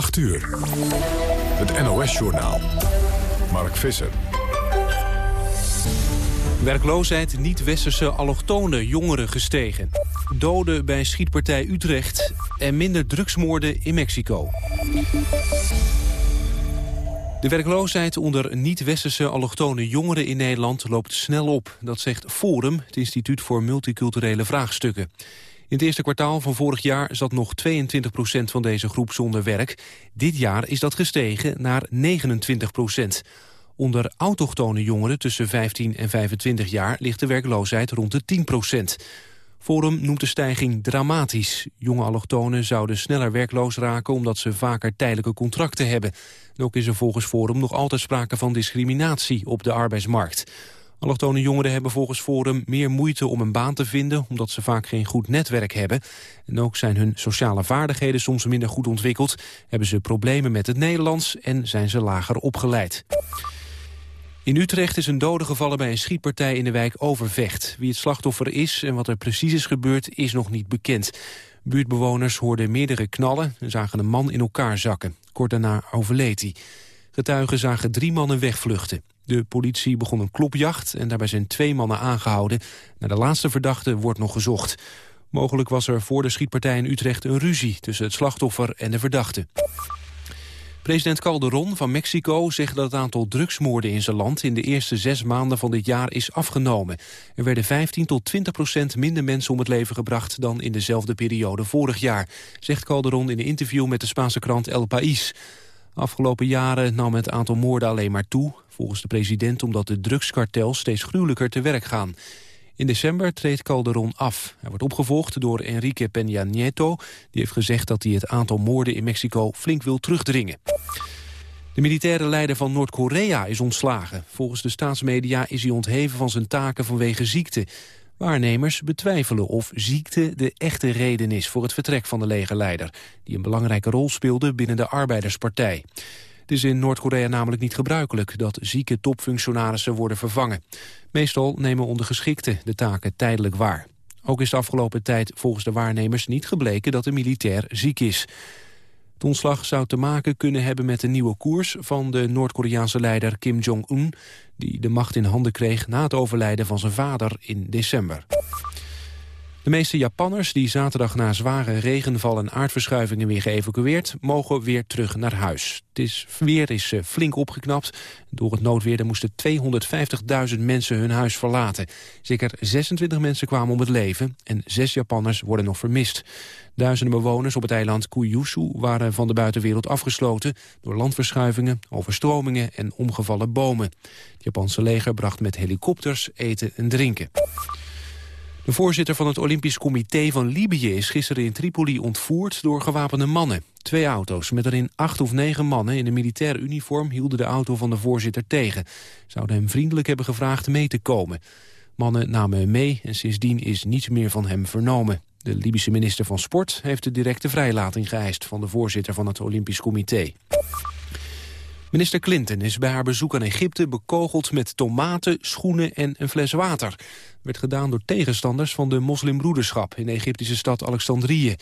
8 uur. Het NOS-journaal. Mark Visser. Werkloosheid niet-westerse allochtone jongeren gestegen. Doden bij schietpartij Utrecht en minder drugsmoorden in Mexico. De werkloosheid onder niet-westerse allochtone jongeren in Nederland loopt snel op. Dat zegt Forum, het instituut voor multiculturele vraagstukken. In het eerste kwartaal van vorig jaar zat nog 22 procent van deze groep zonder werk. Dit jaar is dat gestegen naar 29 procent. Onder autochtone jongeren tussen 15 en 25 jaar ligt de werkloosheid rond de 10 procent. Forum noemt de stijging dramatisch. Jonge allochtonen zouden sneller werkloos raken omdat ze vaker tijdelijke contracten hebben. En ook is er volgens Forum nog altijd sprake van discriminatie op de arbeidsmarkt. Allochtone jongeren hebben volgens Forum meer moeite om een baan te vinden... omdat ze vaak geen goed netwerk hebben. En ook zijn hun sociale vaardigheden soms minder goed ontwikkeld... hebben ze problemen met het Nederlands en zijn ze lager opgeleid. In Utrecht is een dode gevallen bij een schietpartij in de wijk Overvecht. Wie het slachtoffer is en wat er precies is gebeurd is nog niet bekend. Buurtbewoners hoorden meerdere knallen en zagen een man in elkaar zakken. Kort daarna overleed hij. Getuigen zagen drie mannen wegvluchten. De politie begon een klopjacht en daarbij zijn twee mannen aangehouden. Naar de laatste verdachte wordt nog gezocht. Mogelijk was er voor de schietpartij in Utrecht een ruzie tussen het slachtoffer en de verdachte. President Calderon van Mexico zegt dat het aantal drugsmoorden in zijn land in de eerste zes maanden van dit jaar is afgenomen. Er werden 15 tot 20 procent minder mensen om het leven gebracht dan in dezelfde periode vorig jaar, zegt Calderon in een interview met de Spaanse krant El País. Afgelopen jaren nam het aantal moorden alleen maar toe, volgens de president omdat de drugskartels steeds gruwelijker te werk gaan. In december treedt Calderon af. Hij wordt opgevolgd door Enrique Peña Nieto. Die heeft gezegd dat hij het aantal moorden in Mexico flink wil terugdringen. De militaire leider van Noord-Korea is ontslagen. Volgens de staatsmedia is hij ontheven van zijn taken vanwege ziekte. Waarnemers betwijfelen of ziekte de echte reden is voor het vertrek van de legerleider... die een belangrijke rol speelde binnen de Arbeiderspartij. Het is in Noord-Korea namelijk niet gebruikelijk dat zieke topfunctionarissen worden vervangen. Meestal nemen ondergeschikten de taken tijdelijk waar. Ook is de afgelopen tijd volgens de waarnemers niet gebleken dat de militair ziek is. Het ontslag zou te maken kunnen hebben met de nieuwe koers van de Noord-Koreaanse leider Kim Jong-un... die de macht in handen kreeg na het overlijden van zijn vader in december. De meeste Japanners die zaterdag na zware regenval en aardverschuivingen weer geëvacueerd, mogen weer terug naar huis. Het weer is eh, flink opgeknapt. Door het noodweer moesten 250.000 mensen hun huis verlaten. Zeker 26 mensen kwamen om het leven en zes Japanners worden nog vermist. Duizenden bewoners op het eiland Kyushu waren van de buitenwereld afgesloten... door landverschuivingen, overstromingen en omgevallen bomen. Het Japanse leger bracht met helikopters eten en drinken. De voorzitter van het Olympisch Comité van Libië is gisteren in Tripoli ontvoerd door gewapende mannen. Twee auto's met erin acht of negen mannen in een militair uniform hielden de auto van de voorzitter tegen. Zouden hem vriendelijk hebben gevraagd mee te komen. Mannen namen hem mee en sindsdien is niets meer van hem vernomen. De Libische minister van Sport heeft de directe vrijlating geëist van de voorzitter van het Olympisch Comité. Minister Clinton is bij haar bezoek aan Egypte bekogeld met tomaten, schoenen en een fles water. werd gedaan door tegenstanders van de moslimbroederschap in de Egyptische stad Alexandrië.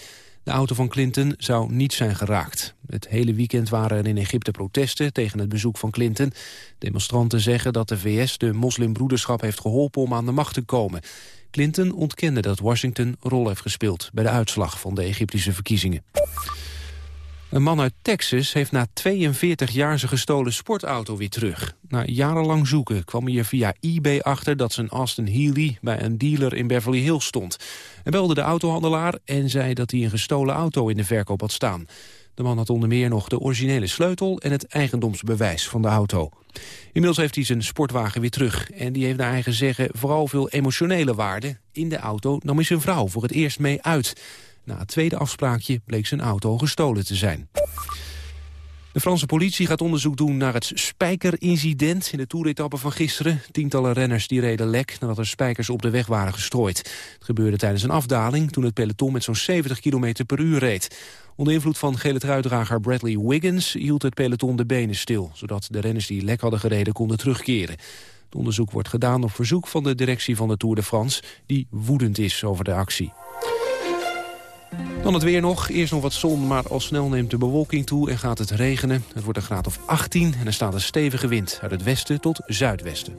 De auto van Clinton zou niet zijn geraakt. Het hele weekend waren er in Egypte protesten tegen het bezoek van Clinton. Demonstranten zeggen dat de VS de moslimbroederschap heeft geholpen om aan de macht te komen. Clinton ontkende dat Washington rol heeft gespeeld bij de uitslag van de Egyptische verkiezingen. Een man uit Texas heeft na 42 jaar zijn gestolen sportauto weer terug. Na jarenlang zoeken kwam hij er via eBay achter dat zijn Aston Healey bij een dealer in Beverly Hills stond. Hij belde de autohandelaar en zei dat hij een gestolen auto in de verkoop had staan. De man had onder meer nog de originele sleutel en het eigendomsbewijs van de auto. Inmiddels heeft hij zijn sportwagen weer terug. En die heeft naar eigen zeggen vooral veel emotionele waarde. In de auto nam hij zijn vrouw voor het eerst mee uit. Na het tweede afspraakje bleek zijn auto gestolen te zijn. De Franse politie gaat onderzoek doen naar het spijkerincident in de toeretappe van gisteren. Tientallen renners die reden lek nadat er spijkers op de weg waren gestrooid. Het gebeurde tijdens een afdaling toen het peloton met zo'n 70 km per uur reed. Onder invloed van gele truitdrager Bradley Wiggins hield het peloton de benen stil... zodat de renners die lek hadden gereden konden terugkeren. Het onderzoek wordt gedaan op verzoek van de directie van de Tour de France... die woedend is over de actie. Dan het weer nog. Eerst nog wat zon, maar al snel neemt de bewolking toe en gaat het regenen. Het wordt een graad of 18 en er staat een stevige wind uit het westen tot zuidwesten.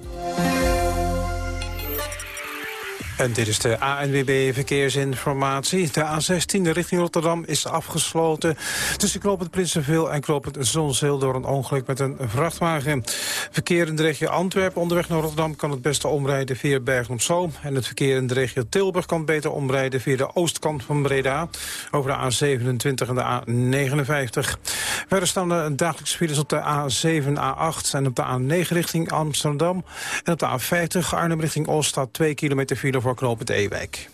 En dit is de ANWB Verkeersinformatie. De A16 richting Rotterdam is afgesloten. Tussen Knopend Prinsenveel en Knopend Zonzeel... door een ongeluk met een vrachtwagen. Verkeer in de regio Antwerpen onderweg naar Rotterdam... kan het beste omrijden via Bergen op Zoom. En het verkeer in de regio Tilburg kan beter omrijden... via de oostkant van Breda. Over de A27 en de A59. Verder staan er dagelijks files op de A7, A8... en op de A9 richting Amsterdam. En op de A50 Arnhem richting Oost staat 2 kilometer file... voor voor het Ewijk.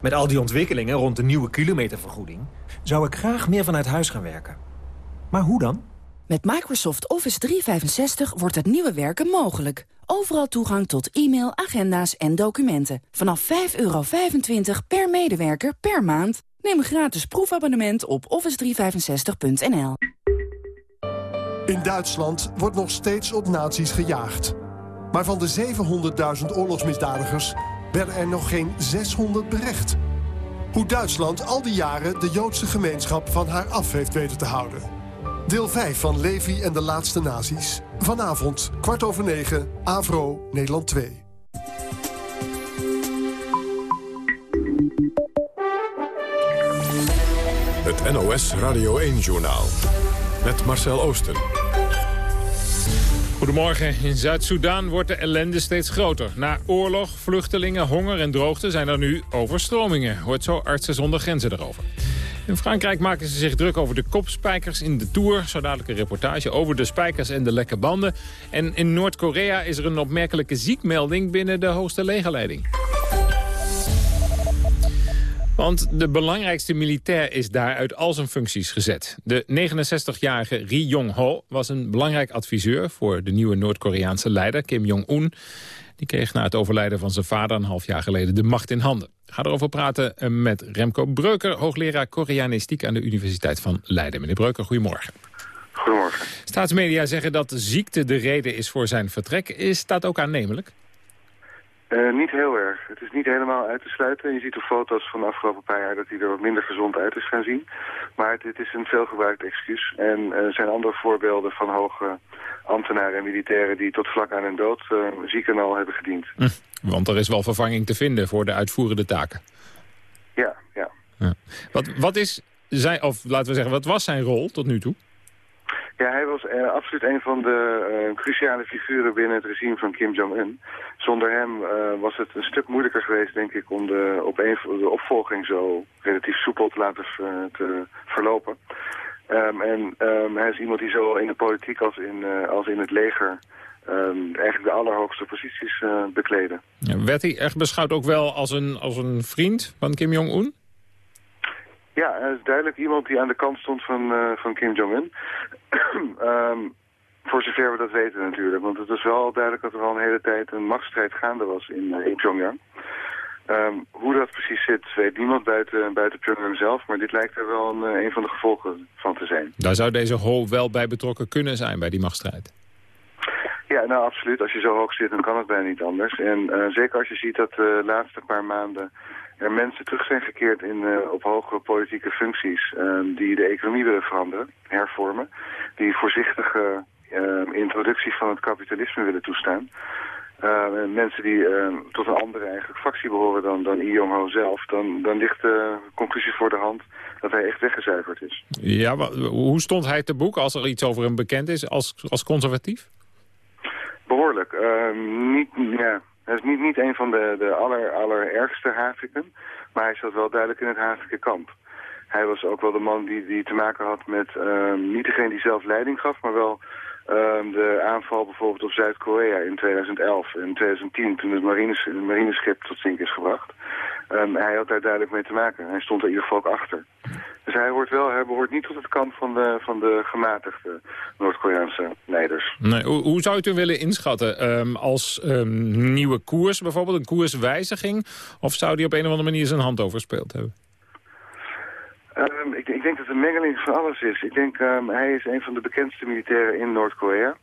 Met al die ontwikkelingen rond de nieuwe kilometervergoeding... zou ik graag meer vanuit huis gaan werken. Maar hoe dan? Met Microsoft Office 365 wordt het nieuwe werken mogelijk. Overal toegang tot e-mail, agenda's en documenten. Vanaf 5,25 per medewerker per maand. Neem een gratis proefabonnement op office365.nl. In Duitsland wordt nog steeds op nazi's gejaagd. Maar van de 700.000 oorlogsmisdadigers werden er nog geen 600 berecht. Hoe Duitsland al die jaren de Joodse gemeenschap van haar af heeft weten te houden. Deel 5 van Levi en de laatste nazi's. Vanavond, kwart over negen, Avro, Nederland 2. Het NOS Radio 1-journaal met Marcel Oosten. Goedemorgen. In Zuid-Soedan wordt de ellende steeds groter. Na oorlog, vluchtelingen, honger en droogte zijn er nu overstromingen. Hoort zo Artsen zonder Grenzen erover. In Frankrijk maken ze zich druk over de kopspijkers in de Tour. Zo dadelijk een reportage over de spijkers en de lekke banden. En in Noord-Korea is er een opmerkelijke ziekmelding binnen de hoogste legerleiding. Want de belangrijkste militair is daar uit al zijn functies gezet. De 69-jarige Ri Jong-ho was een belangrijk adviseur... voor de nieuwe Noord-Koreaanse leider Kim Jong-un. Die kreeg na het overlijden van zijn vader een half jaar geleden de macht in handen. Ik ga erover praten eh, met Remco Breuker, hoogleraar Koreanistiek aan de Universiteit van Leiden. Meneer Breuker, goedemorgen. Goedemorgen. Staatsmedia zeggen dat ziekte de reden is voor zijn vertrek. Is dat ook aannemelijk? Uh, niet heel erg. Het is niet helemaal uit te sluiten. Je ziet de foto's van de afgelopen paar jaar dat hij er wat minder gezond uit is gaan zien. Maar dit is een veelgebruikt excuus. En er zijn andere voorbeelden van hoge ambtenaren en militairen die tot vlak aan hun dood uh, ziek en al hebben gediend. Hm, want er is wel vervanging te vinden voor de uitvoerende taken. Ja, ja. ja. Wat, wat is zijn, of laten we zeggen, wat was zijn rol tot nu toe? Ja, hij was uh, absoluut een van de uh, cruciale figuren binnen het regime van Kim Jong-un. Zonder hem uh, was het een stuk moeilijker geweest, denk ik, om de, op opvolging zo relatief soepel te laten te verlopen. Um, en um, hij is iemand die zowel in de politiek als in, als in het leger um, eigenlijk de allerhoogste posities bekleden. Ja, werd hij echt beschouwd ook wel als een, als een vriend van Kim Jong-un? Ja, hij is duidelijk iemand die aan de kant stond van, uh, van Kim Jong-un. um, voor zover we dat weten natuurlijk. Want het is wel duidelijk dat er al een hele tijd een machtsstrijd gaande was in, uh, in Pyongyang. Um, hoe dat precies zit, weet niemand buiten, buiten Pyongyang zelf. Maar dit lijkt er wel een, uh, een van de gevolgen van te zijn. Daar zou deze Ho wel bij betrokken kunnen zijn bij die machtsstrijd. Ja, nou absoluut. Als je zo hoog zit, dan kan het bijna niet anders. En uh, zeker als je ziet dat de laatste paar maanden er mensen terug zijn gekeerd in, uh, op hogere politieke functies uh, die de economie willen veranderen, hervormen, die voorzichtige uh, introductie van het kapitalisme willen toestaan. mensen die tot een andere eigenlijk fractie behoren dan, dan I Jong-ho zelf, dan, dan ligt de conclusie voor de hand dat hij echt weggezuiverd is. Ja, hoe stond hij te boek als er iets over hem bekend is als, als conservatief? Behoorlijk. niet, ja, hij is niet, niet een van de, de aller, allerergste Haviken, maar hij zat wel duidelijk in het Havike kamp. Hij was ook wel de man die, die te maken had met, uh, niet degene die zelf leiding gaf, maar wel uh, de aanval bijvoorbeeld op Zuid-Korea in 2011. In 2010, toen het marines, marineschip tot zink is gebracht. Um, hij had daar duidelijk mee te maken. Hij stond er in ieder geval ook achter. Dus hij hoort wel, hij behoort niet tot het kamp van de, van de gematigde Noord-Koreaanse leiders. Nee, hoe, hoe, zou je het willen inschatten? Um, als um, nieuwe koers bijvoorbeeld, een koerswijziging? Of zou die op een of andere manier zijn hand overspeeld hebben? Um, ik, ik, denk dat het een mengeling van alles is. Ik denk, hij is een van de bekendste militairen in Noord-Korea.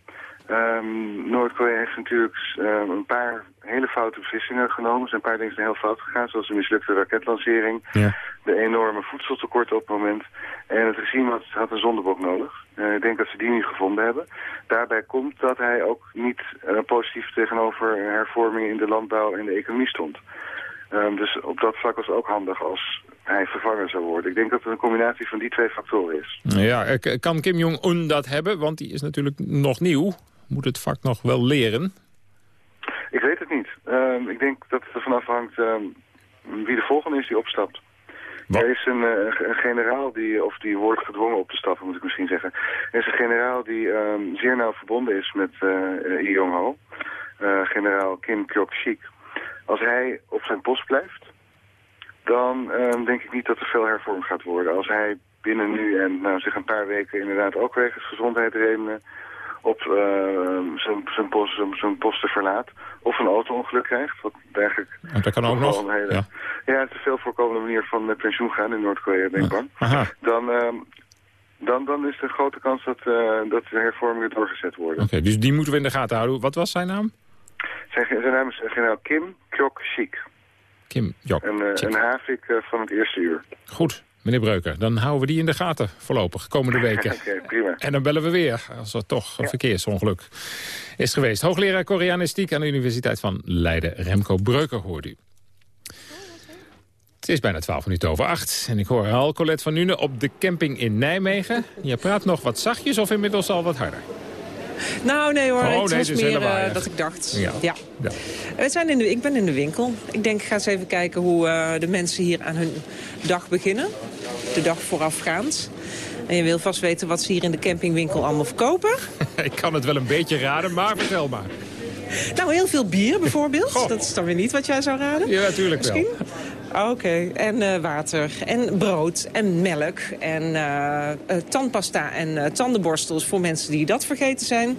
Ehm, Noord-Korea heeft natuurlijk ehm, een paar hele foute beslissingen genomen. Er zijn een paar dingen zijn heel fout gegaan, zoals de mislukte raketlancering, Ja. de enorme voedseltekorten op het moment. En het regime had, had een zondebok nodig. Eh, ik denk dat ze die nu gevonden hebben. Daarbij komt dat hij ook niet eh, positief tegenover hervormingen in de landbouw en de economie stond. Ehm, dus op dat vlak was het ook handig als hij vervangen zou worden. Ik denk dat het een combinatie van die twee factoren is. Ja, eh, kan Kim Jong-un dat hebben? Want die is natuurlijk nog nieuw. Moet het vak nog wel leren. Ik weet het niet. Ehm, ik denk dat het ervan afhangt ehm, wie de volgende is die opstapt. Wat? Er is een, eh, een generaal die, of die wordt gedwongen op te stappen, moet ik misschien zeggen. Er is een generaal die ehm, zeer nauw verbonden is met uh, Lee Jong-ho. Eh, generaal Kim Kyok-sik. Als hij op zijn post blijft, dan denk ik niet dat er veel hervormd gaat worden. Als hij binnen nu en nou, zich een paar weken inderdaad ook wegens gezondheidsredenen op ehm, zijn, post, posten verlaat. Of een auto-ongeluk krijgt, wat eigenlijk... Want dat kan ook nog. Een hele, Ja. ja. het is een veel voorkomende manier van met pensioen gaan in Noord-Korea, ben ik bang. Dan, ehm, dan, dan is er een grote kans dat, eh, dat de hervormingen doorgezet worden. Oké, dus die moeten we in de gaten houden. Wat was zijn naam? Zijn, zijn naam is generaal Kim Kyok-sik. Kim Jok. Een, eh, een havik eh, van het eerste uur. Goed, meneer Breuker. Dan houden we die in de gaten voorlopig, komende weken. Prima. En dan bellen we weer, als er toch een verkeersongeluk is geweest. Hoogleraar Koreanistiek aan de Universiteit van Leiden, Remco Breuker, hoort u. Het is bijna 12 minuten over 8. En ik hoor al Colette van Nuenen op de camping in Nijmegen. Je praat nog wat zachtjes of inmiddels al wat harder? Nou, nee hoor. Oh, het nee, was het is meer eh, dat ik dacht. Ja. Ja. Ja. We zijn in de, ik ben in de winkel. Ik denk, ik ga eens even kijken hoe eh, de mensen hier aan hun dag beginnen. De dag voorafgaand. En je wil vast weten wat ze hier in de campingwinkel allemaal verkopen. Ik kan het wel een beetje raden, maar vertel maar. Nou, heel veel bier bijvoorbeeld. Goh. Dat is dan weer niet wat jij zou raden. Ja, natuurlijk wel. Misschien? Oké, en eh, water en brood en melk en eh, eh, tandpasta en tandenborstels voor mensen die dat vergeten zijn.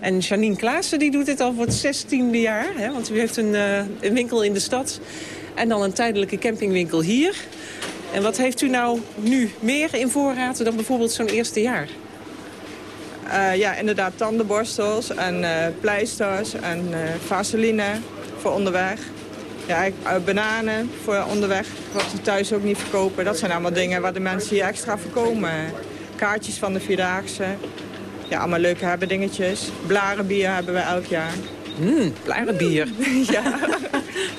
En Janine Klaassen die doet dit al voor het zestiende jaar, hè, want u heeft een, een winkel in de stad en dan een tijdelijke campingwinkel hier. En wat heeft u nou nu meer in voorraad dan bijvoorbeeld zo'n eerste jaar? Ja, inderdaad tandenborstels en pleisters en vaseline voor onderweg. Ja, ik- eh, bananen voor onderweg, wat ze thuis ook niet verkopen. Dat zijn allemaal dingen waar de mensen hier extra voorkomen. Kaartjes van de Vierdaagse. Ja, allemaal leuke hebben dingetjes. Blarenbier hebben we elk jaar. Mmm, bier. ja.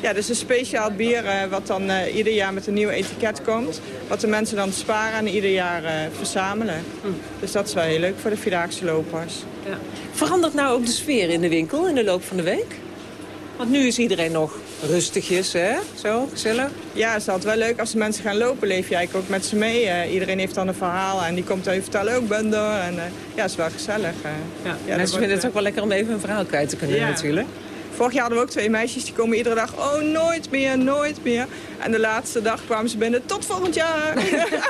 ja, dus een speciaal bier eh, wat dan eh, ieder jaar met een nieuw etiket komt. Wat de mensen dan sparen en ieder jaar verzamelen. Dus dat is wel heel leuk voor de Vierdaagse lopers. Verandert nou ook de sfeer in de winkel in de loop van de week? Want nu is iedereen nog rustigjes, hè? Zo, gezellig. Ja, het is altijd wel leuk als de mensen gaan lopen. Leef je eigenlijk ook met ze mee. eh, iedereen heeft dan een verhaal en die komt even vertellen, ook ben er. En uh, ja, het is wel gezellig. Uh. Ja, ja, mensen vinden het ook wel lekker om even een verhaal kwijt te kunnen ja. natuurlijk. Vorig jaar hadden we ook twee meisjes, die komen iedere dag, oh nooit meer, nooit meer. En de laatste dag kwamen ze binnen, tot volgend jaar.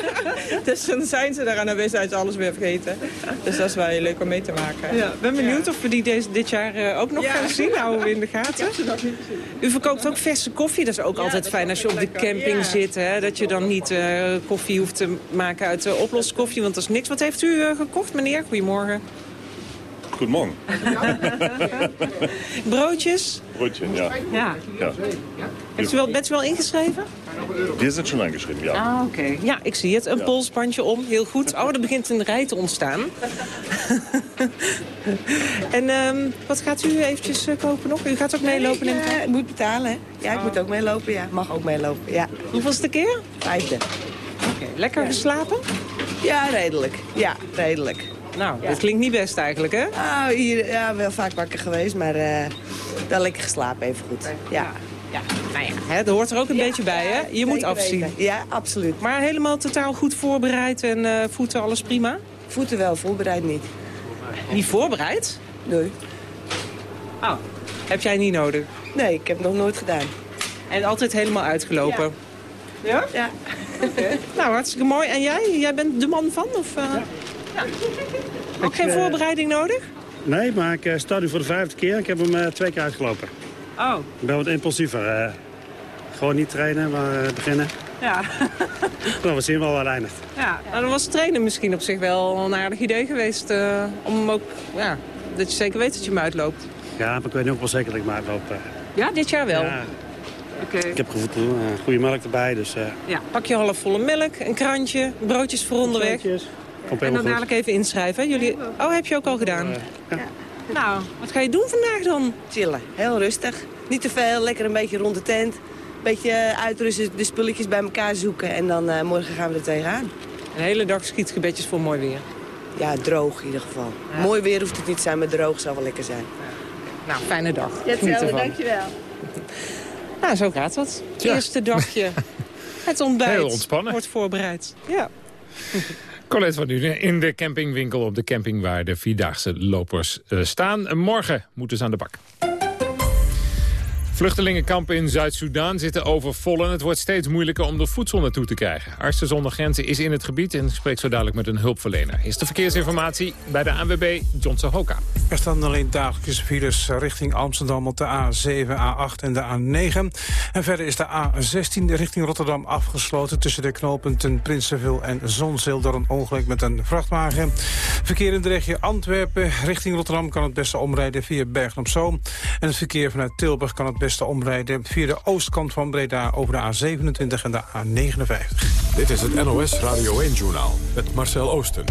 dus dan zijn ze daar en dan zijn ze alles weer vergeten. Dus dat is wel heel leuk om mee te maken. Ja, ben benieuwd ja. of we die deze, dit jaar uh, ook nog ja. gaan zien, houden we in de gaten. U verkoopt ook verse koffie, dat is ook altijd fijn als je op de camping zit. Hè, dat je dan niet uh, koffie hoeft te maken uit uh, oploskoffie, want dat is niks. Wat heeft u gekocht, meneer? Goedemorgen. Goedemorgen. Broodjes? Broodje, ja. Ja. ja. Heeft u wel, bent u wel ingeschreven? Die zit schon ingeschreven, ja. Ah, oké. Okay. Ja, ik zie het. Een ja. polsbandje om. Heel goed. Oh, er begint een rij te ontstaan. en um, wat gaat u eventjes uh, kopen nog? U gaat ook meelopen? Ja, ik, uh, moet betalen. Ja, ik oh. moet ook meelopen. Ja, mag ook meelopen. Ja. Hoeveelste keer? Vijfde. Oké. Okay. Lekker ja. geslapen? Ja, redelijk. Ja, redelijk. Nou, ja. dat klinkt niet best eigenlijk, hè? Nou, hier, ja, wel vaak wakker geweest, maar uh, wel lekker geslapen even goed. Ja. Ja, nou ja, hè, dat hoort er ook een ja, beetje bij, hè? Je moet afzien. Weten. Ja, absoluut. Maar helemaal totaal goed voorbereid en uh, voeten alles prima? Voeten wel, voorbereid niet. Niet voorbereid? Nee. Oh, heb jij niet nodig? Nee, ik heb het nog nooit gedaan. En altijd helemaal uitgelopen? Ja. Ja? ja. Okay. nou, hartstikke mooi. En jij? Jij bent de man van? Of, uh... ja. Ook ik, geen voorbereiding uh, nodig? Nee, maar ik uh, sta nu voor de vijfde keer. Ik heb hem uh, twee keer uitgelopen. Oh. Ik ben wat impulsiever. Uh, gewoon niet trainen, maar beginnen. Ja. nou, we zien wel waar het eindigt. Ja, nou, dan was trainen misschien op zich wel een aardig idee geweest. om ook ja, dat je zeker weet dat je hem uitloopt. Ja, maar ik weet ook wel zeker dat ik hem uitloop. eh. Ja, dit jaar wel? Ja, Oké. ik heb gevoeld, eh, goede melk erbij, dus... eh Ja, pak je halfvolle melk, een krantje, broodjes voor onderweg. Komt En dan goed. dadelijk even inschrijven. hè? Jullie... Oh, heb je ook al gedaan? Nou, wat ga je doen vandaag dan? Chillen, heel rustig. Niet te veel, lekker een beetje rond de tent. Een beetje uitrusten, de spulletjes bij elkaar zoeken. En dan eh, morgen gaan we er tegenaan. Een hele dag schietgebedjes voor mooi weer. Ja, droog in ieder geval. Ja. Mooi weer hoeft het niet te zijn, maar droog zou wel lekker zijn. Nou, fijne dag. Ja, hetzelfde, dankjewel. Nou, zo gaat het. Het Ja. eerste dagje. Het ontbijt Heel ontspannen. wordt voorbereid. Ja. Colette van nu in de campingwinkel op de camping waar de Vierdaagse lopers eh, staan. Morgen moeten ze aan de bak. Vluchtelingenkampen in Zuid-Soedan zitten overvol... en het wordt steeds moeilijker om er voedsel naartoe te krijgen. Artsen zonder Grenzen is in het gebied en spreekt zo dadelijk met een hulpverlener. Is de verkeersinformatie bij de ANWB Johnson Hoka. Er staan alleen dagelijkse files richting Amsterdam op de A7, A8 en de A9. En verder is de A16 richting Rotterdam afgesloten... tussen de knooppunten Prinsenville en Zonzeel... door een ongeluk met een vrachtwagen. Verkeer in de regio Antwerpen richting Rotterdam... kan het beste omrijden via Bergen op Zoom. En het verkeer vanuit Tilburg kan het beste omrijden... via de oostkant van Breda over de A27 en de A59. Dit is het NOS Radio 1-journaal met Marcel Oosten.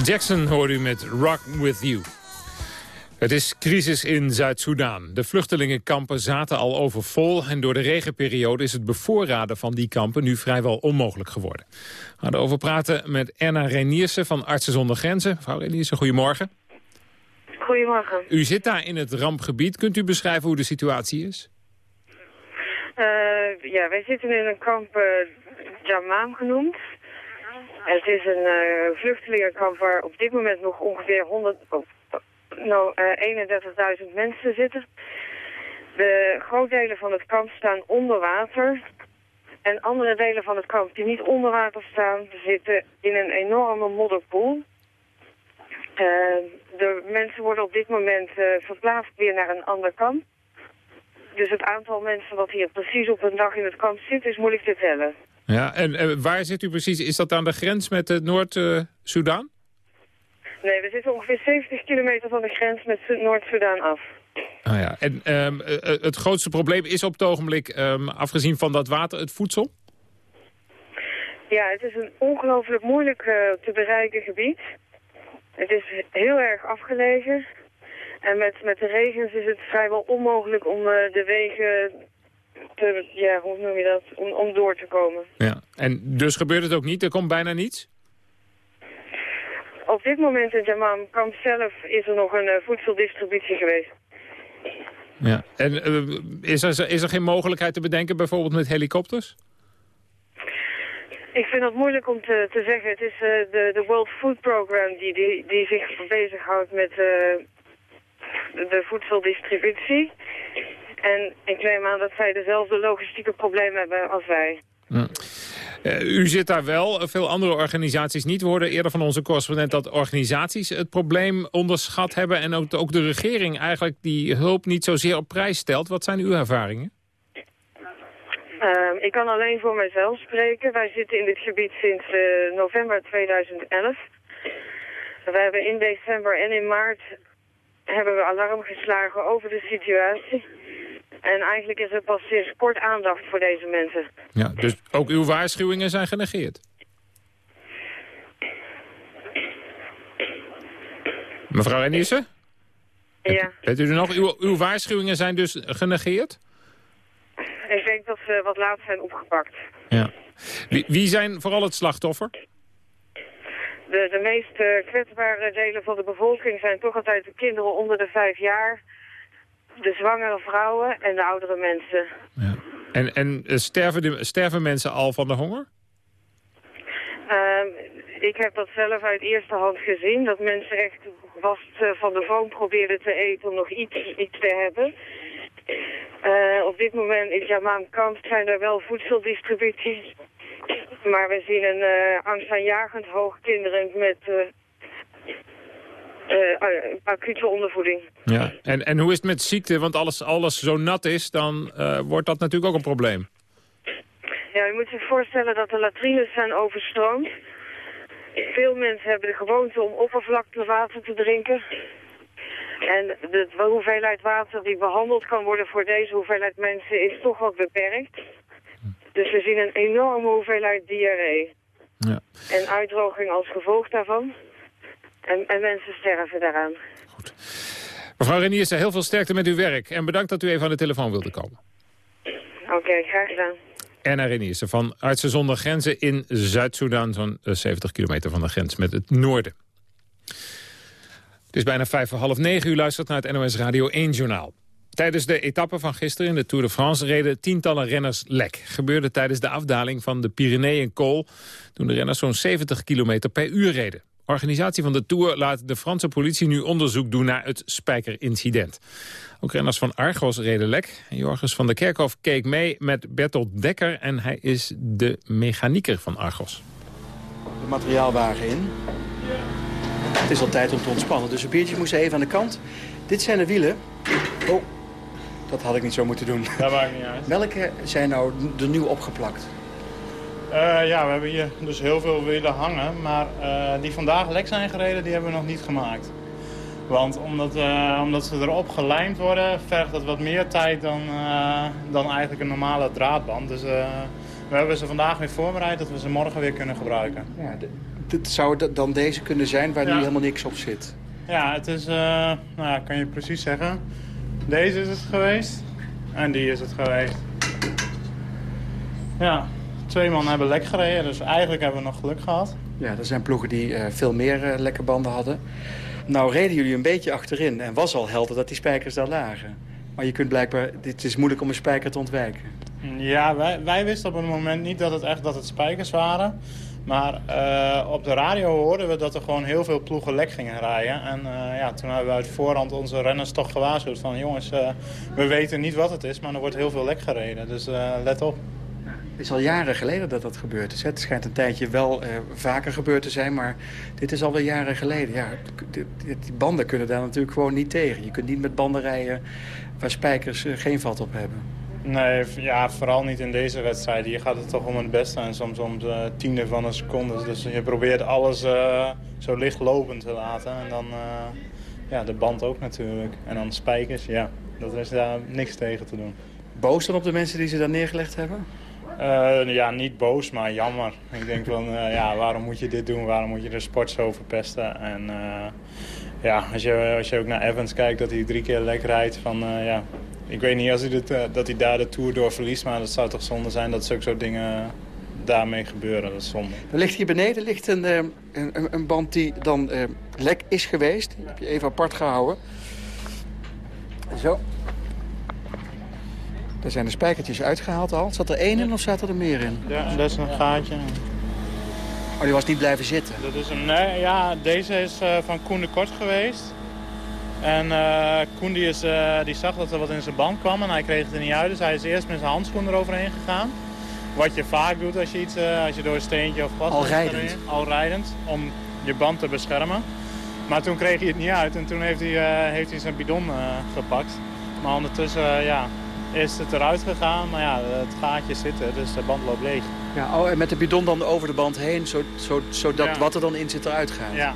Michael Jackson hoorde u met Rock With You. Het is crisis in Zuid-Soedan. De vluchtelingenkampen zaten al overvol... en door de regenperiode is het bevoorraden van die kampen... nu vrijwel onmogelijk geworden. We gaan erover praten met Erna Reniersen van Artsen zonder Grenzen. Mevrouw Reniersen, goedemorgen. Goedemorgen. U zit daar in het rampgebied. Kunt u beschrijven hoe de situatie is? Eh, ja, wij zitten in een kamp uh, Jamam genoemd. Het is een eh, vluchtelingenkamp waar op dit moment nog ongeveer 100, oh, nou, eh, 31.000 mensen zitten. De groot delen van het kamp staan onder water. En andere delen van het kamp die niet onder water staan, zitten in een enorme modderpoel. Eh, de mensen worden op dit moment eh, verplaatst weer naar een ander kamp. Dus het aantal mensen wat hier precies op een dag in het kamp zit, is moeilijk te tellen. Ja, en waar zit u precies? Is dat aan de grens met eh, Noord-Soedan? Nee, we zitten ongeveer 70 kilometer van de grens met Noord-Soedan af. Ah ja. En ehm, eh, eh, het grootste probleem is op het ogenblik, ehm, afgezien van dat water, het voedsel? Ja, het is een ongelooflijk moeilijk eh, te bereiken gebied. Het is heel erg afgelegen. En met, met de regens is het vrijwel onmogelijk om de wegen te, ja, hoe noem je dat, om, om door te komen. Ja. En dus gebeurt het ook niet? Er komt bijna niets? Op dit moment in Jamam kamp zelf is er nog een eh, voedseldistributie geweest. Ja. En eh, is, er, is er geen mogelijkheid te bedenken, bijvoorbeeld met helikopters? Ik vind dat moeilijk om te, te zeggen. Het is eh, de, de World Food Program die, die, die zich bezighoudt met eh, de voedseldistributie. En ik neem aan dat zij dezelfde logistieke problemen hebben als wij. Eh, u zit daar wel, veel andere organisaties niet. We hoorden eerder van onze correspondent dat organisaties het probleem onderschat hebben... en ook, ook de regering eigenlijk die hulp niet zozeer op prijs stelt. Wat zijn uw ervaringen? Ehm, ik kan alleen voor mezelf spreken. Wij zitten in dit gebied sinds eh, november 2011. We hebben in december en in maart hebben we alarm geslagen over de situatie. En eigenlijk is er pas sinds kort aandacht voor deze mensen. Ja, dus ook uw waarschuwingen zijn genegeerd? Mevrouw Renissen? Ja, Weet u er nog? Uw, uw waarschuwingen zijn dus genegeerd? ik denk dat ze wat laat zijn opgepakt. Ja. Wie, wie zijn vooral het slachtoffer? De, de meest eh, kwetsbare delen van de bevolking zijn toch altijd de kinderen onder de vijf jaar, de zwangere vrouwen en de oudere mensen. En, en eh, sterven, de, sterven mensen al van de honger? Ehm, ik heb dat zelf uit eerste hand gezien, dat mensen echt vast eh, van de boom probeerden te eten om nog iets, iets te hebben. Eh, op dit moment in Jamam kamp zijn er wel voedseldistributies. Maar we zien een uh, angstaanjagend hoog kinderen met eh, acute ondervoeding. Ja. En, en hoe is het met ziekte? Want als alles zo nat is, dan eh, wordt dat natuurlijk ook een probleem. Ja, je moet zich voorstellen dat de latrines zijn overstroomd. Veel mensen hebben de gewoonte om oppervlaktewater te drinken. En de, de hoeveelheid water die behandeld kan worden voor deze hoeveelheid mensen is toch wat beperkt. Dus we zien een enorme hoeveelheid diarree. Ja. En uitdroging als gevolg daarvan. En, en mensen sterven daaraan. Mevrouw Reniersen, heel veel sterkte met uw werk. En bedankt dat u even aan de telefoon wilde komen. Oké, graag gedaan. Erna Reniersen van Artsen zonder Grenzen in Zuid-Soedan. Zo'n eh, 70 kilometer van de grens met het noorden. Het is bijna vijf voor half negen. U luistert naar het NOS Radio 1 Journaal. Tijdens de etappe van gisteren in de Tour de France reden tientallen renners lek. Gebeurde tijdens de afdaling van de Pyreneeën-Kool... toen de renners zo'n 70 kilometer per uur reden. Organisatie van de Tour laat de Franse politie nu onderzoek doen naar het spijkerincident. Ook renners van Argos reden lek. En Jorgis van der Kerkhof keek mee met Bertolt Dekker... en hij is de mechanieker van Argos. de materiaalwagen in. Het is al tijd om te ontspannen, dus een biertje moest even aan de kant. Dit zijn de wielen. Oh, dat had ik niet zo moeten doen. Dat maakt niet uit. Welke zijn nou er nieuw opgeplakt? Eh, ja, we hebben hier dus heel veel wielen hangen, maar eh, die vandaag lek zijn gereden, die hebben we nog niet gemaakt. Want omdat, eh, omdat ze erop gelijmd worden, vergt dat wat meer tijd dan, dan eigenlijk een normale draadband. Dus we hebben ze vandaag weer voorbereid dat we ze morgen weer kunnen gebruiken. Ja, dit zou dan deze kunnen zijn waar nu helemaal niks op zit. Ja, het is, nou ja, kan je precies zeggen. Deze is het geweest. En die is het geweest. Ja, twee man hebben lek gereden, dus eigenlijk hebben we nog geluk gehad. Ja, er zijn ploegen die eh, veel meer eh, lekke banden hadden. Nou reden jullie een beetje achterin en was al helder dat die spijkers daar lagen. Maar je kunt blijkbaar, het is moeilijk om een spijker te ontwijken. Ja, wij, wij wisten op het moment niet dat het echt dat het spijkers waren. Maar eh, op de radio hoorden we dat er gewoon heel veel ploegen lek gingen rijden. En ja, toen hebben we uit voorhand onze renners toch gewaarschuwd van... jongens, we weten niet wat het is, maar er wordt heel veel lek gereden. Dus let op. Het is al jaren geleden dat dat gebeurd is. Het schijnt een tijdje wel eh, vaker gebeurd te zijn, maar dit is alweer jaren geleden. Ja, die, banden kunnen daar natuurlijk gewoon niet tegen. Je kunt niet met banden rijden waar spijkers eh, geen vat op hebben. Nee, ja, vooral niet in deze wedstrijd. Hier gaat het toch om het beste en soms om de tiende van een seconde. Dus je probeert alles eh, zo licht lopend te laten. En dan ja, de band ook natuurlijk. En dan spijkers, ja, dat is daar niks tegen te doen. Boos dan op de mensen die ze daar neergelegd hebben? Eh, ja, niet boos, maar jammer. Ik denk van, eh, ja, waarom moet je dit doen? Waarom moet je de sport zo verpesten? En eh, ja, als je, als je ook naar Evans kijkt, dat hij drie keer lek rijdt van, ja... Ik weet niet als hij dit, dat hij daar de Tour door verliest, maar dat zou toch zonde zijn dat zulke soort dingen daarmee gebeuren. Dat is zonde. Er ligt hier beneden ligt een, een, band die dan lek is geweest. Die heb je even apart gehouden. Zo. Daar zijn de spijkertjes uitgehaald al. Zat er één in of zaten er meer in? Ja, dat is een gaatje. Oh, die was niet blijven zitten. Dat is een, nee, ja, deze is eh, van Koen de Kort geweest. En eh, Koen die, is, eh, die zag dat er wat in zijn band kwam en hij kreeg het er niet uit. Dus hij is eerst met zijn handschoen eroverheen gegaan. Wat je vaak doet als je, iets, als je door een steentje of glas... Al rijdend. rijden. Al rijdend, om je band te beschermen. Maar toen kreeg hij het niet uit en toen heeft hij, heeft hij zijn bidon gepakt. Maar ondertussen ja, is het eruit gegaan. Maar ja, het gaatje zit er, dus de band loopt leeg. Ja, oh, en met de bidon dan over de band heen, zo, zo, zodat Ja. wat er dan in zit eruit gaat. Ja,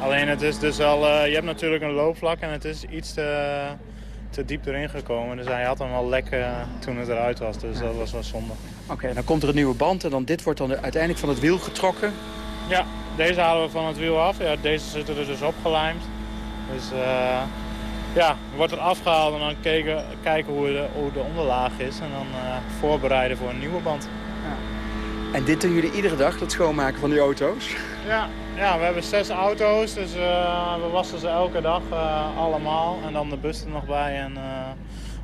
alleen het is dus al, eh, je hebt natuurlijk een loopvlak en het is iets te, te diep erin gekomen. Dus hij had hem al lek toen het eruit was, dus dat was wel zonde. Oké, dan komt er een nieuwe band en dan dit wordt dan uiteindelijk van het wiel getrokken. Ja, deze halen we van het wiel af. Ja, deze zitten er dus opgelijmd. Dus eh, ja, wordt er afgehaald en dan kijken, kijken hoe, de, hoe de onderlaag is. En dan eh, voorbereiden voor een nieuwe band. En dit doen jullie iedere dag, dat schoonmaken van die auto's? Ja, ja, we hebben zes auto's, dus eh, we wassen ze elke dag eh, allemaal. En dan de bus er nog bij. En,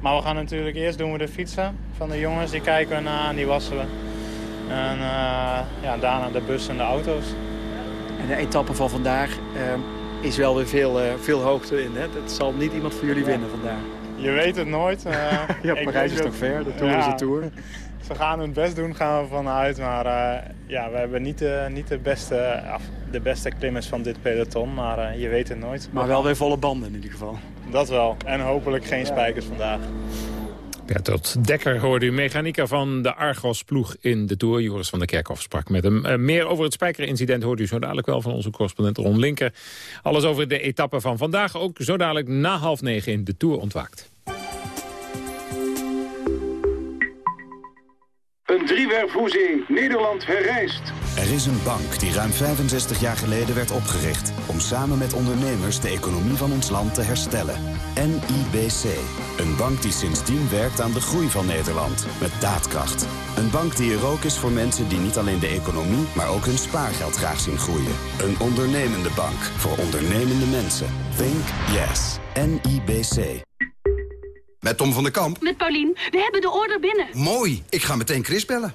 maar we gaan natuurlijk eerst doen we de fietsen van de jongens. Die kijken we naar en die wassen we. En ja, daarna de bus en de auto's. En de etappe van vandaag is wel weer veel, eh, veel hoogte in. Hè? Dat zal niet iemand voor jullie winnen vandaag. Je weet het nooit. eh, Ja, Parijs is toch ver, de Tour is de Tour. Ze gaan hun best doen, gaan we vanuit. Maar eh, ja, we hebben niet, de, niet de, beste, af, de beste klimmers van dit peloton. Maar je weet het nooit. Maar wel weer volle banden in ieder geval. Dat wel. En hopelijk geen spijkers vandaag. Bertolt Dekker hoorde u mechanica van de Argos-ploeg in de Tour. Joris van der Kerkhoff sprak met hem. Eh, meer over het spijkerincident hoort u zo dadelijk wel van onze correspondent Ron Linker. Alles over de etappe van vandaag ook zo dadelijk na half negen in de Tour ontwaakt. Een driewerfhoezing. Nederland herrijst. Er is een bank die ruim 65 jaar geleden werd opgericht... om samen met ondernemers de economie van ons land te herstellen. NIBC. Een bank die sindsdien werkt aan de groei van Nederland. Met daadkracht. Een bank die er ook is voor mensen die niet alleen de economie... maar ook hun spaargeld graag zien groeien. Een ondernemende bank voor ondernemende mensen. Think yes. NIBC. Met Tom van der Kamp. Met Paulien. We hebben de order binnen. Mooi. Ik ga meteen Chris bellen.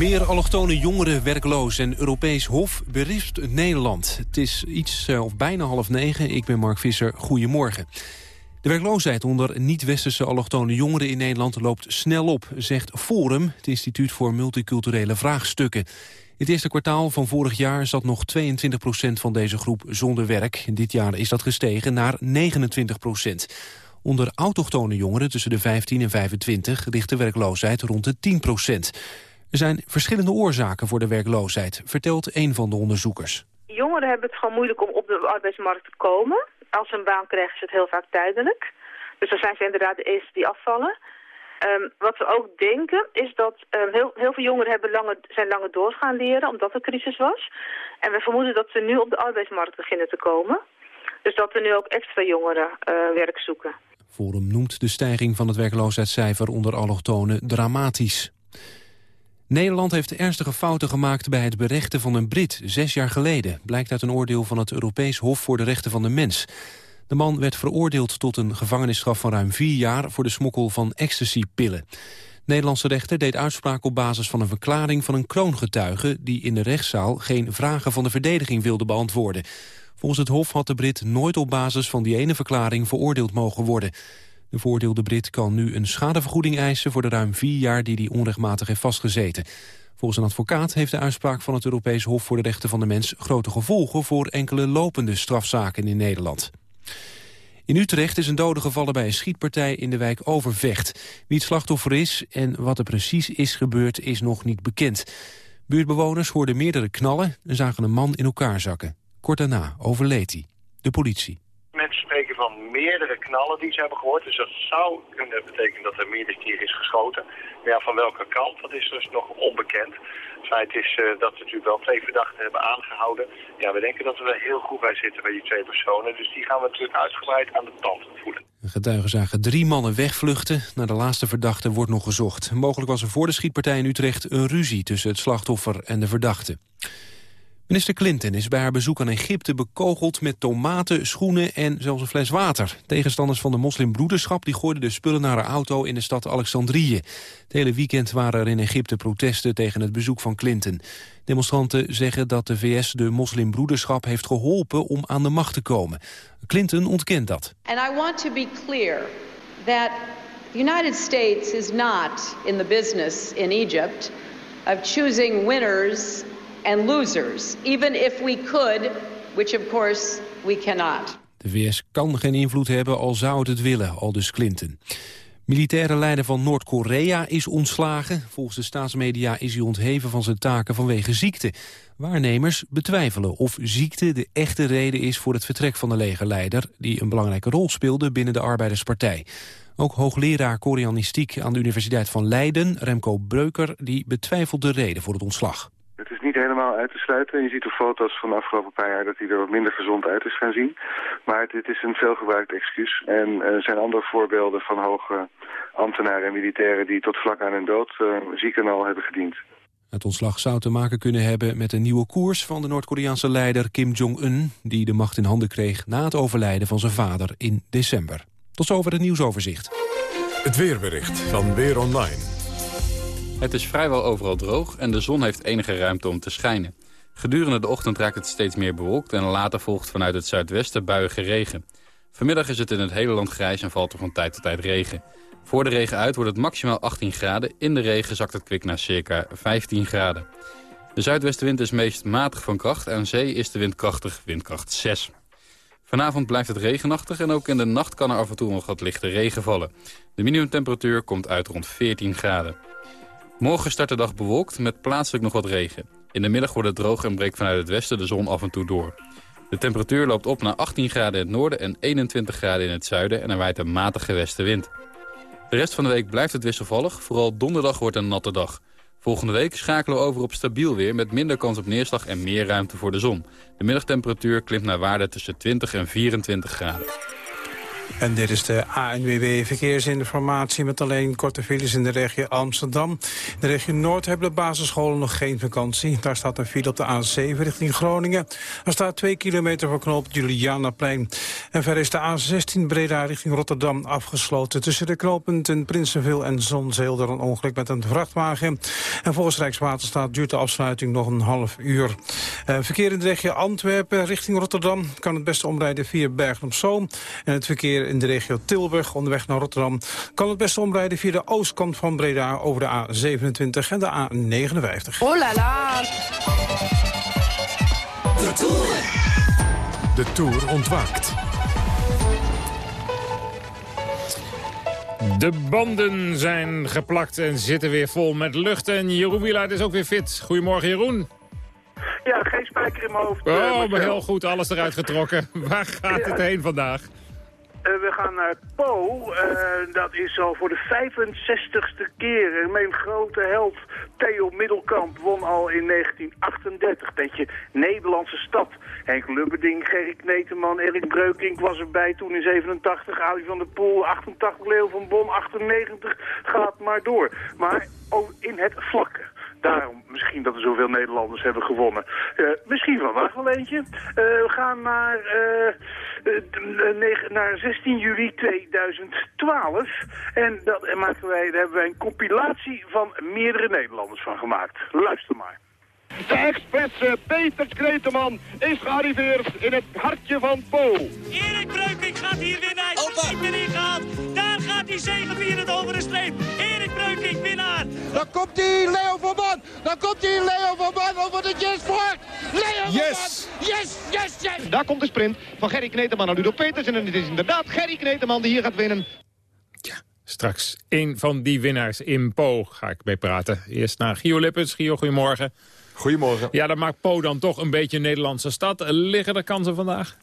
Meer allochtone jongeren werkloos en Europees Hof berispt Nederland. Het is iets eh, of bijna half negen. Ik ben Mark Visser. Goedemorgen. De werkloosheid onder niet-westerse allochtone jongeren in Nederland loopt snel op, zegt Forum, het instituut voor multiculturele vraagstukken. Het eerste kwartaal van vorig jaar zat nog 22% van deze groep zonder werk. Dit jaar is dat gestegen naar 29% Onder autochtone jongeren tussen de 15 en 25 ligt de werkloosheid rond de 10 Er zijn verschillende oorzaken voor de werkloosheid, vertelt een van de onderzoekers. Jongeren hebben het gewoon moeilijk om op de arbeidsmarkt te komen. Als ze een baan krijgen is het heel vaak tijdelijk. Dus dan zijn ze inderdaad de eerste die afvallen. Ehm, wat we ook denken is dat ehm, heel, heel veel jongeren hebben lange, zijn langer door gaan leren omdat er crisis was. En we vermoeden dat ze nu op de arbeidsmarkt beginnen te komen. Dus dat er nu ook extra jongeren eh, werk zoeken. Forum noemt de stijging van het werkloosheidscijfer onder allochtonen dramatisch. Nederland heeft ernstige fouten gemaakt bij het berechten van een Brit zes jaar geleden, blijkt uit een oordeel van het Europees Hof voor de Rechten van de Mens. De man werd veroordeeld tot een gevangenisstraf van ruim vier jaar voor de smokkel van ecstasy-pillen. Nederlandse rechter deed uitspraak op basis van een verklaring van een kroongetuige die in de rechtszaal geen vragen van de verdediging wilde beantwoorden. Volgens het Hof had de Brit nooit op basis van die ene verklaring veroordeeld mogen worden. De veroordeelde Brit kan nu een schadevergoeding eisen voor de ruim vier jaar die hij onrechtmatig heeft vastgezeten. Volgens een advocaat heeft de uitspraak van het Europees Hof voor de Rechten van de Mens grote gevolgen voor enkele lopende strafzaken in Nederland. In Utrecht is een dode gevallen bij een schietpartij in de wijk Overvecht. Wie het slachtoffer is en wat er precies is gebeurd is nog niet bekend. Buurtbewoners hoorden meerdere knallen en zagen een man in elkaar zakken. Kort daarna overleed hij. De politie. Spreken van meerdere knallen die ze hebben gehoord. Dus dat zou kunnen betekenen dat er meerdere keer is geschoten. Maar ja, van welke kant, dat is dus nog onbekend. Feit is uh, dat we natuurlijk wel twee verdachten hebben aangehouden. Ja, we denken dat we er heel goed bij zitten bij die twee personen. Dus die gaan we natuurlijk uitgebreid aan de tand voelen. Getuigen zagen drie mannen wegvluchten. Naar de laatste verdachte wordt nog gezocht. Mogelijk was er voor de schietpartij in Utrecht een ruzie tussen het slachtoffer en de verdachte. Minister Clinton is bij haar bezoek aan Egypte bekogeld met tomaten, schoenen en zelfs een fles water. Tegenstanders van de moslimbroederschap die gooiden de spullen naar haar auto in de stad Alexandrië. Het hele weekend waren er in Egypte protesten tegen het bezoek van Clinton. Demonstranten zeggen dat de VS de moslimbroederschap heeft geholpen om aan de macht te komen. Clinton ontkent dat. And I want to be clear that United in the business in Egypt of choosing winners and losers, even if we could, which of course we cannot. De VS kan geen invloed hebben, al zou het het willen, aldus Clinton. Militaire leider van Noord-Korea is ontslagen. Volgens de staatsmedia is hij ontheven van zijn taken vanwege ziekte. Waarnemers betwijfelen of ziekte de echte reden is voor het vertrek van de legerleider... die een belangrijke rol speelde binnen de Arbeiderspartij. Ook hoogleraar Koreanistiek aan de Universiteit van Leiden, Remco Breuker... die betwijfelt de reden voor het ontslag. Het is niet helemaal uit te sluiten. Je ziet op foto's van de afgelopen paar jaar dat hij er wat minder gezond uit is gaan zien. Maar dit is een veelgebruikt excuus. En er zijn andere voorbeelden van hoge ambtenaren en militairen die tot vlak aan hun dood uh, ziek en al hebben gediend. Het ontslag zou te maken kunnen hebben met een nieuwe koers van de Noord-Koreaanse leider Kim Jong-un... die de macht in handen kreeg na het overlijden van zijn vader in december. Tot zover het nieuwsoverzicht. Het weerbericht van Weer Online. Het is vrijwel overal droog en de zon heeft enige ruimte om te schijnen. Gedurende de ochtend raakt het steeds meer bewolkt en later volgt vanuit het zuidwesten buiige regen. Vanmiddag is het in het hele land grijs en valt er van tijd tot tijd regen. Voor de regen uit wordt het maximaal 18 graden. In de regen zakt het kwik naar circa 15 graden. De zuidwestenwind is meest matig van kracht. en Aan zee is de wind krachtig, windkracht 6. Vanavond blijft het regenachtig en ook in de nacht kan er af en toe nog wat lichte regen vallen. De minimumtemperatuur komt uit rond 14 graden. Morgen start de dag bewolkt met plaatselijk nog wat regen. In de middag wordt het droog en breekt vanuit het westen de zon af en toe door. De temperatuur loopt op naar 18 graden in het noorden en 21 graden in het zuiden... en er waait een matige westenwind. De rest van de week blijft het wisselvallig. Vooral donderdag wordt een natte dag. Volgende week schakelen we over op stabiel weer... met minder kans op neerslag en meer ruimte voor de zon. De middagtemperatuur klimt naar waarde tussen 20 en 24 graden. En dit is de ANWB Verkeersinformatie met alleen korte files in de regio Amsterdam. In de regio Noord hebben de basisscholen nog geen vakantie. Daar staat een file op de A7 richting Groningen. Er staat 2 kilometer voor knoop Julianaplein. En verder is de A16 Breda richting Rotterdam afgesloten. Tussen de knooppunten Prinsenville en Zonzeel door een ongeluk met een vrachtwagen. En volgens Rijkswaterstaat duurt de afsluiting nog een half uur. Eh, verkeer in de regio Antwerpen richting Rotterdam kan het beste omrijden via Bergen op Zoom. En het verkeer in de regio Tilburg onderweg naar Rotterdam kan het beste omrijden via de oostkant van Breda over de A27 en de A59. Oh la la. De Tour. De Tour ontwaakt. De banden zijn geplakt en zitten weer vol met lucht. En Jeroen Wielaert is ook weer fit. Goedemorgen Jeroen. Ja, geen spijker in mijn hoofd. eh, Oh, Marcel. maar heel goed. Alles eruit getrokken. Waar gaat het heen vandaag? Eh, we gaan naar Po. Eh, dat is al voor de 65ste keer. Mijn grote held Theo Middelkamp won al in 1938. Beetje Nederlandse stad. Henk Lubberding, Gerry Kneteman, Erik Breukink was erbij toen in 87. Ali van der Poel, 88, Leo van Bon, 98. Gaat maar door. Maar ook in het vlakke. Daarom misschien dat er zoveel Nederlanders hebben gewonnen. Eh, misschien vandaag wel eentje. Eh, we gaan naar, negen- naar 16 juli 2012. En dat en maken wij, daar hebben wij een compilatie van meerdere Nederlanders van gemaakt. Luister maar. De expresse Peter Kreteman is gearriveerd in het hartje van Po. Erik Breukink gaat hier winnen. Hij niet erin gehaald. Daar gaat hij zegevierend over de streep. Erik Winnaar. Dan komt hij, Leo van Man. Dan komt hij, Leo van Man over de Jesvoort. Leo van Yes. Man. Yes, yes, yes. Daar komt de sprint van Gerry Kneteman naar Ludo Peters. En het is inderdaad Gerry Kneteman die hier gaat winnen. Straks een van die winnaars in Po ga ik mee praten. Eerst naar Gio Lippens. Gio, goedemorgen. Goedemorgen. Ja, dan maakt Po dan toch een beetje een Nederlandse stad. Liggen er kansen vandaag?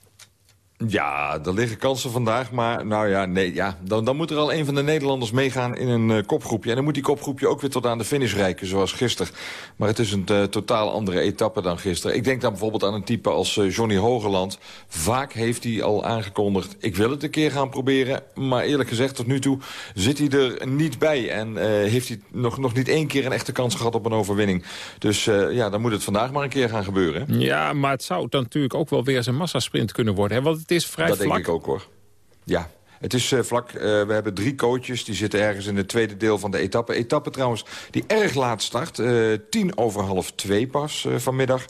Ja, er liggen kansen vandaag, maar nou ja, nee, ja, dan, dan moet er al een van de Nederlanders meegaan in een eh, kopgroepje. En dan moet die kopgroepje ook weer tot aan de finish reiken, zoals gisteren. Maar het is een eh, totaal andere etappe dan gisteren. Ik denk dan bijvoorbeeld aan een type als eh, Johnny Hogeland. Vaak heeft hij al aangekondigd, ik wil het een keer gaan proberen. Maar eerlijk gezegd, tot nu toe zit hij er niet bij. En heeft hij nog, nog niet één keer een echte kans gehad op een overwinning. Dus ja, dan moet het vandaag maar een keer gaan gebeuren. Ja, maar het zou dan natuurlijk ook wel weer een massasprint kunnen worden. Hè? Want het is vrij dat vlak. denk ik ook hoor. Ja. Het is eh, vlak. Eh, we hebben drie coaches. Die zitten ergens in het tweede deel van de etappe. Etappe trouwens die erg laat start. eh, tien over half twee pas vanmiddag.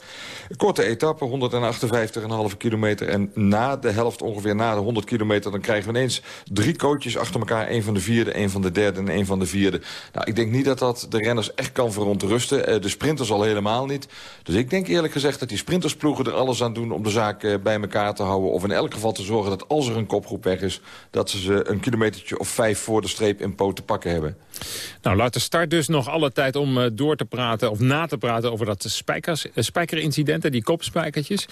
Korte etappe, 158,5 kilometer. En na de helft, ongeveer na de 100 kilometer... dan krijgen we ineens drie coaches achter elkaar. één van de vierde, één van de derde en één van de vierde. Nou, ik denk niet dat dat de renners echt kan verontrusten. De sprinters al helemaal niet. Dus ik denk eerlijk gezegd dat die sprintersploegen er alles aan doen... om de zaak bij elkaar te houden. Of in elk geval te zorgen dat als er een kopgroep weg is... dat ze ze een kilometertje of vijf voor de streep in poot te pakken hebben. Nou, laat de start dus nog alle tijd om eh, door te praten of na te praten over dat eh, spijkerincidenten, die kopspijkertjes.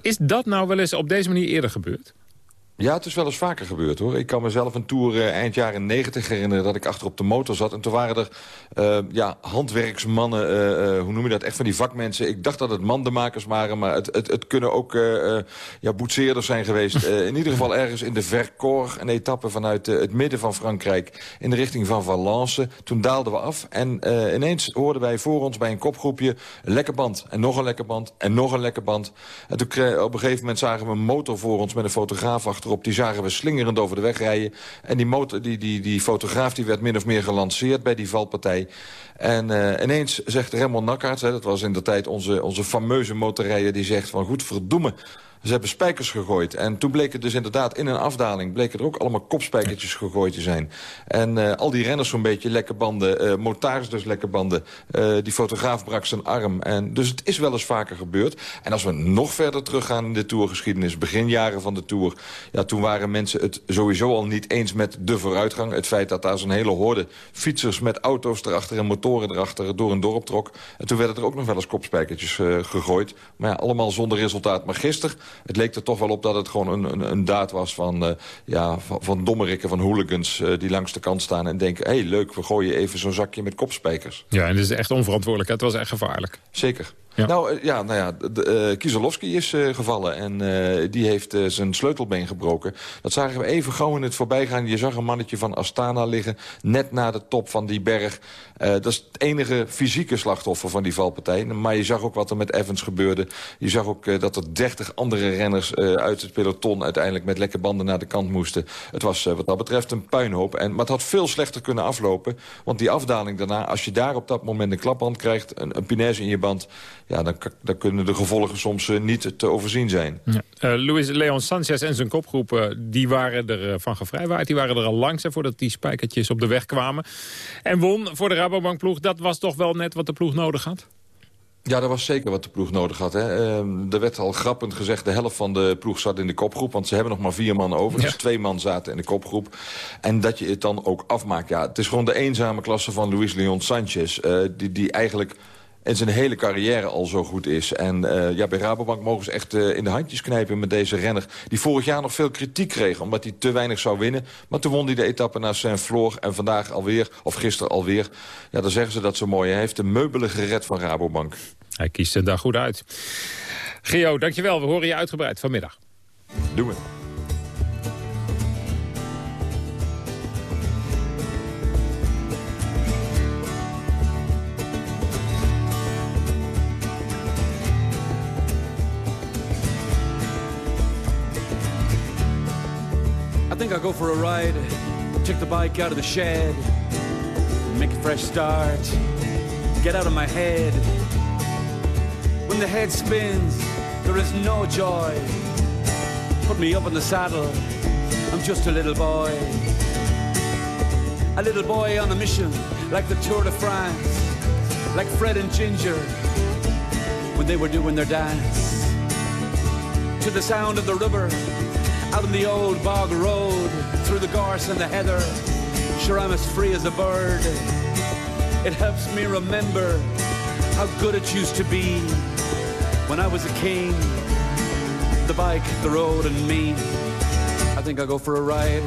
Is dat nou wel eens op deze manier eerder gebeurd? Ja, het is wel eens vaker gebeurd hoor. Ik kan mezelf een tour eh, eind jaren 90 herinneren dat ik achter op de motor zat. En toen waren er eh, ja, handwerksmannen, eh, hoe noem je dat, echt van die vakmensen. Ik dacht dat het mandenmakers waren, maar het, het, het kunnen ook ja, boetseerders zijn geweest. In ieder geval ergens in de Vercors, een etappe vanuit het midden van Frankrijk... in de richting van Valence. Toen daalden we af en ineens hoorden wij voor ons bij een kopgroepje... een lekker band en nog een lekker band en nog een lekker band. En toen op een gegeven moment zagen we een motor voor ons met een fotograaf achterop. Die zagen we slingerend over de weg rijden. En die, motor, die, die, die fotograaf die werd min of meer gelanceerd bij die valpartij. En eh, ineens zegt Raymond Nakkaerts, dat was in de tijd onze, onze fameuze motorrijder... die zegt van goed verdomme, ze hebben spijkers gegooid. En toen bleek het dus inderdaad in een afdaling... bleken er ook allemaal kopspijkertjes gegooid te zijn. En eh, al die renners zo'n beetje lekke banden. eh motards dus lekke banden. Die fotograaf brak zijn arm. En, dus het is wel eens vaker gebeurd. En als we nog verder teruggaan in de tourgeschiedenis... beginjaren van de Tour... Ja, toen waren mensen het sowieso al niet eens met de vooruitgang. Het feit dat daar zo'n hele horde fietsers met auto's erachter... en motoren erachter door een dorp trok. En toen werden er ook nog wel eens kopspijkertjes eh, gegooid. Maar ja, allemaal zonder resultaat. Maar gisteren het leek er toch wel op dat het gewoon een, een, een daad was van, eh, ja, van, van dommerikken, van hooligans... eh, die langs de kant staan en denken... hé, hey, leuk, we gooien even zo'n zakje met kopspijkers. Ja, en dat is echt onverantwoordelijk. hè? Het was echt gevaarlijk. Zeker. Nou eh, ja, nou ja, de- eh, is eh, gevallen en die heeft zijn sleutelbeen gebroken. Dat zagen we even gauw in het voorbijgaan. Je zag een mannetje van Astana liggen, net na de top van die berg. Dat is het enige fysieke slachtoffer van die valpartij. Maar je zag ook wat er met Evans gebeurde. Je zag ook dat er dertig andere renners uit het peloton... uiteindelijk met lekke banden naar de kant moesten. Het was wat dat betreft een puinhoop. En, maar het had veel slechter kunnen aflopen. Want die afdaling daarna, als je daar op dat moment een klapband krijgt... een, een in je band... ja, dan, dan kunnen de gevolgen soms eh, niet te overzien zijn. Ja. Eh, Luis Leon Sanchez en zijn kopgroep die waren er eh, van gevrijwaard. Die waren er al langs hè, voordat die spijkertjes op de weg kwamen. En won voor de Rabobankploeg. Dat was toch wel net wat de ploeg nodig had? Ja, dat was zeker wat de ploeg nodig had. Hè. Ehm, er werd al grappend gezegd, de helft van de ploeg zat in de kopgroep. Want ze hebben nog maar vier man over. Dus twee man zaten in de kopgroep. En dat je het dan ook afmaakt. Ja, het is gewoon de eenzame klasse van Luis Leon Sanchez. die, die eigenlijk in zijn hele carrière al zo goed is. En eh, ja, bij Rabobank mogen ze echt eh, in de handjes knijpen met deze renner. Die vorig jaar nog veel kritiek kreeg, omdat hij te weinig zou winnen. Maar toen won hij de etappe naar Saint-Floor. En vandaag alweer, of gisteren alweer. Ja, dan zeggen ze dat zo mooi. Hij heeft de meubelen gered van Rabobank. Hij kiest er daar goed uit. Geo, dankjewel. We horen je uitgebreid vanmiddag. Doen we. Go for a ride, take the bike out of the shed, make a fresh start, get out of my head. When the head spins, there is no joy. Put me up in the saddle, I'm just a little boy. A little boy on a mission, like the Tour de France, like Fred and Ginger, when they were doing their dance. To the sound of the river, out on the old bog road, through the gorse and the heather, sure I'm as free as a bird. It helps me remember how good it used to be when I was a king. The bike, the road, and me. I think I'll go for a ride.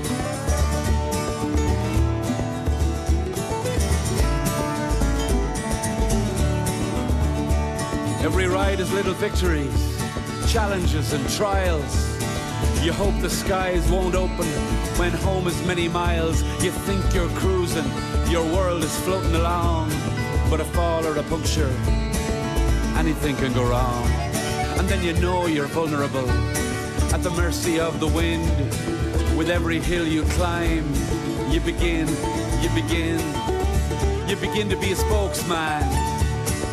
Every ride is little victories, challenges and trials. You hope the skies won't open when home is many miles. You think you're cruising, your world is floating along. But a fall or a puncture, anything can go wrong. And then you know you're vulnerable, at the mercy of the wind. With every hill you climb, you begin, you begin, you begin to be a spokesman.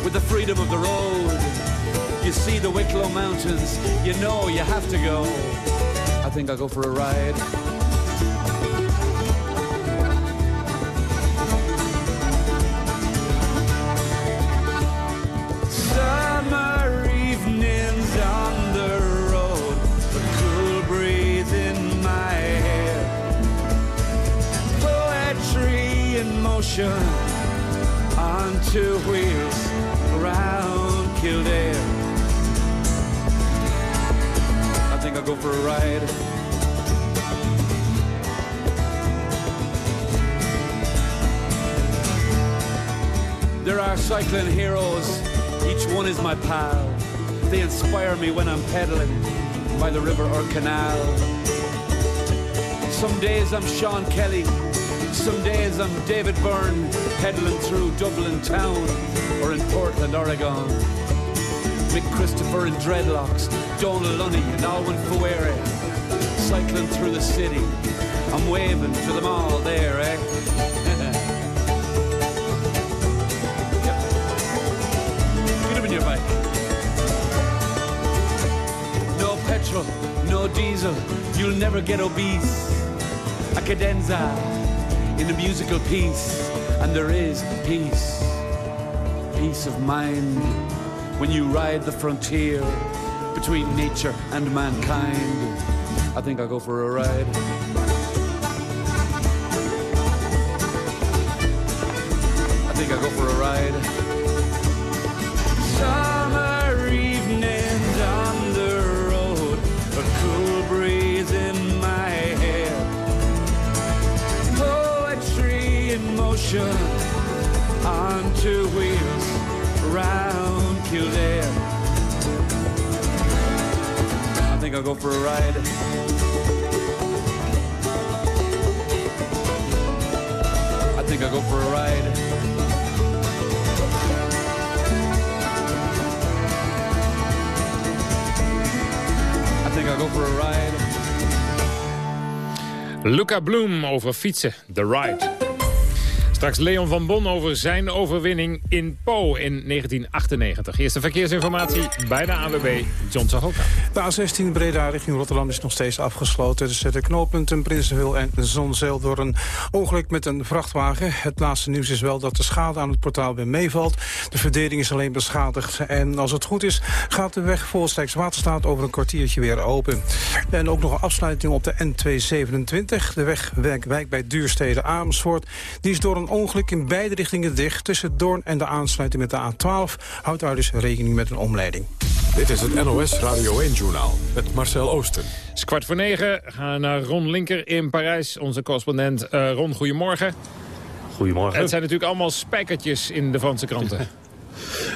With the freedom of the road, you see the Wicklow Mountains, you know you have to go. I think I'll go for a ride. Summer evenings on the road, the cool breeze in my hair, poetry in motion on two wheels around Kildare. Go for a ride. There are cycling heroes, each one is my pal. They inspire me when I'm pedaling by the river or canal. Some days I'm Sean Kelly, some days I'm David Byrne, pedaling through Dublin town or in Portland, Oregon. Mick Christopher in dreadlocks, Donald Lunny and Alwyn Fuere, cycling through the city. I'm waving to them all there, eh? Get up in your bike. No petrol, no diesel, you'll never get obese. A cadenza in a musical piece, and there is peace, peace of mind when you ride the frontier between nature and mankind. I think I'll go for a ride. I think I'll go for a ride. Summer evenings on the road, a cool breeze in my hair, poetry in motion on two wheels around Kildare. I think I'll go for a ride. I think I'll go for a ride. I think I'll go for a ride. Luca Bloem over fietsen, The Ride. Straks Leon van Bon over zijn overwinning in Po in 1998. Eerste verkeersinformatie bij de AWB, John Sahoka. De A16 Breda richting Rotterdam is nog steeds afgesloten. Tussen de knooppunten Prinsenwil en Zonzeel door een ongeluk met een vrachtwagen. Het laatste nieuws is wel dat de schade aan het portaal weer meevalt. De verdeling is alleen beschadigd. En als het goed is, gaat de weg voor Waterstaat over een kwartiertje weer open. En ook nog een afsluiting op de N227. De weg Wijk bij Duurstede Amersfoort. Die is door een ongeluk in beide richtingen dicht. Tussen Doorn en de aansluiting met de A12. Houdt daar dus rekening met een omleiding. Dit is het NOS Radio 1-journaal met Marcel Oosten. Het is kwart voor negen. Gaan naar Ron Linker in Parijs. Onze correspondent Eh, Ron, goedemorgen. Goedemorgen. Het zijn natuurlijk allemaal spijkertjes in de Franse kranten.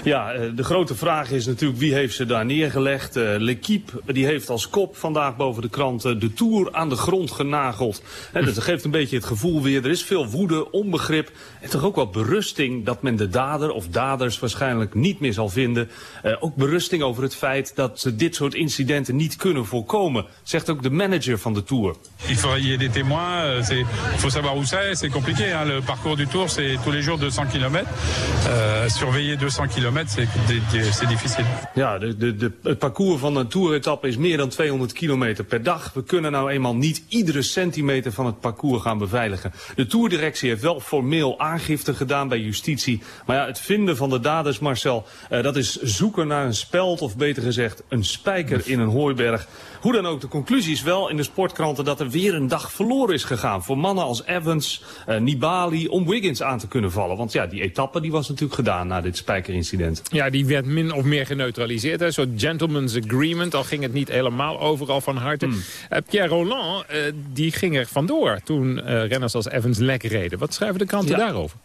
Ja, eh, de grote vraag is natuurlijk wie heeft ze daar neergelegd. Uh, L'Equipe die heeft als kop vandaag boven de kranten de Tour aan de grond genageld. He, dat geeft een beetje het gevoel weer, er is veel woede, onbegrip en toch ook wel berusting dat men de dader of daders waarschijnlijk niet meer zal vinden. Uh, ook berusting over het feit dat ze dit soort incidenten niet kunnen voorkomen, zegt ook de manager van de Tour. Il faut y des témoins, euh, il faut savoir où c'est, c'est compliqué. Hein. Le parcours du Tour, c'est tous les jours 200 km. Euh, surveiller 200 km, c'est c'est difficile. Ja, de, de, de, het parcours van een toeretappe is meer dan 200 kilometer per dag. We kunnen nou eenmaal niet iedere centimeter van het parcours gaan beveiligen. De toerdirectie heeft wel formeel aangifte gedaan bij justitie. Maar ja, het vinden van de daders, Marcel, eh, dat is zoeken naar een speld, of beter gezegd een spijker in een hooiberg. Hoe dan ook, de conclusie is wel in de sportkranten dat er weer een dag verloren is gegaan. Voor mannen als Evans, eh, Nibali, om Wiggins aan te kunnen vallen. Want ja, die etappe die was natuurlijk gedaan na dit spijkerincident. Ja, die werd min of meer geneutraliseerd. Een soort gentleman's agreement, al ging het niet helemaal overal van harte. Eh, Pierre Roland, eh, die ging er vandoor toen renners als Evans lek reden. Wat schrijven de kranten Ja. daarover?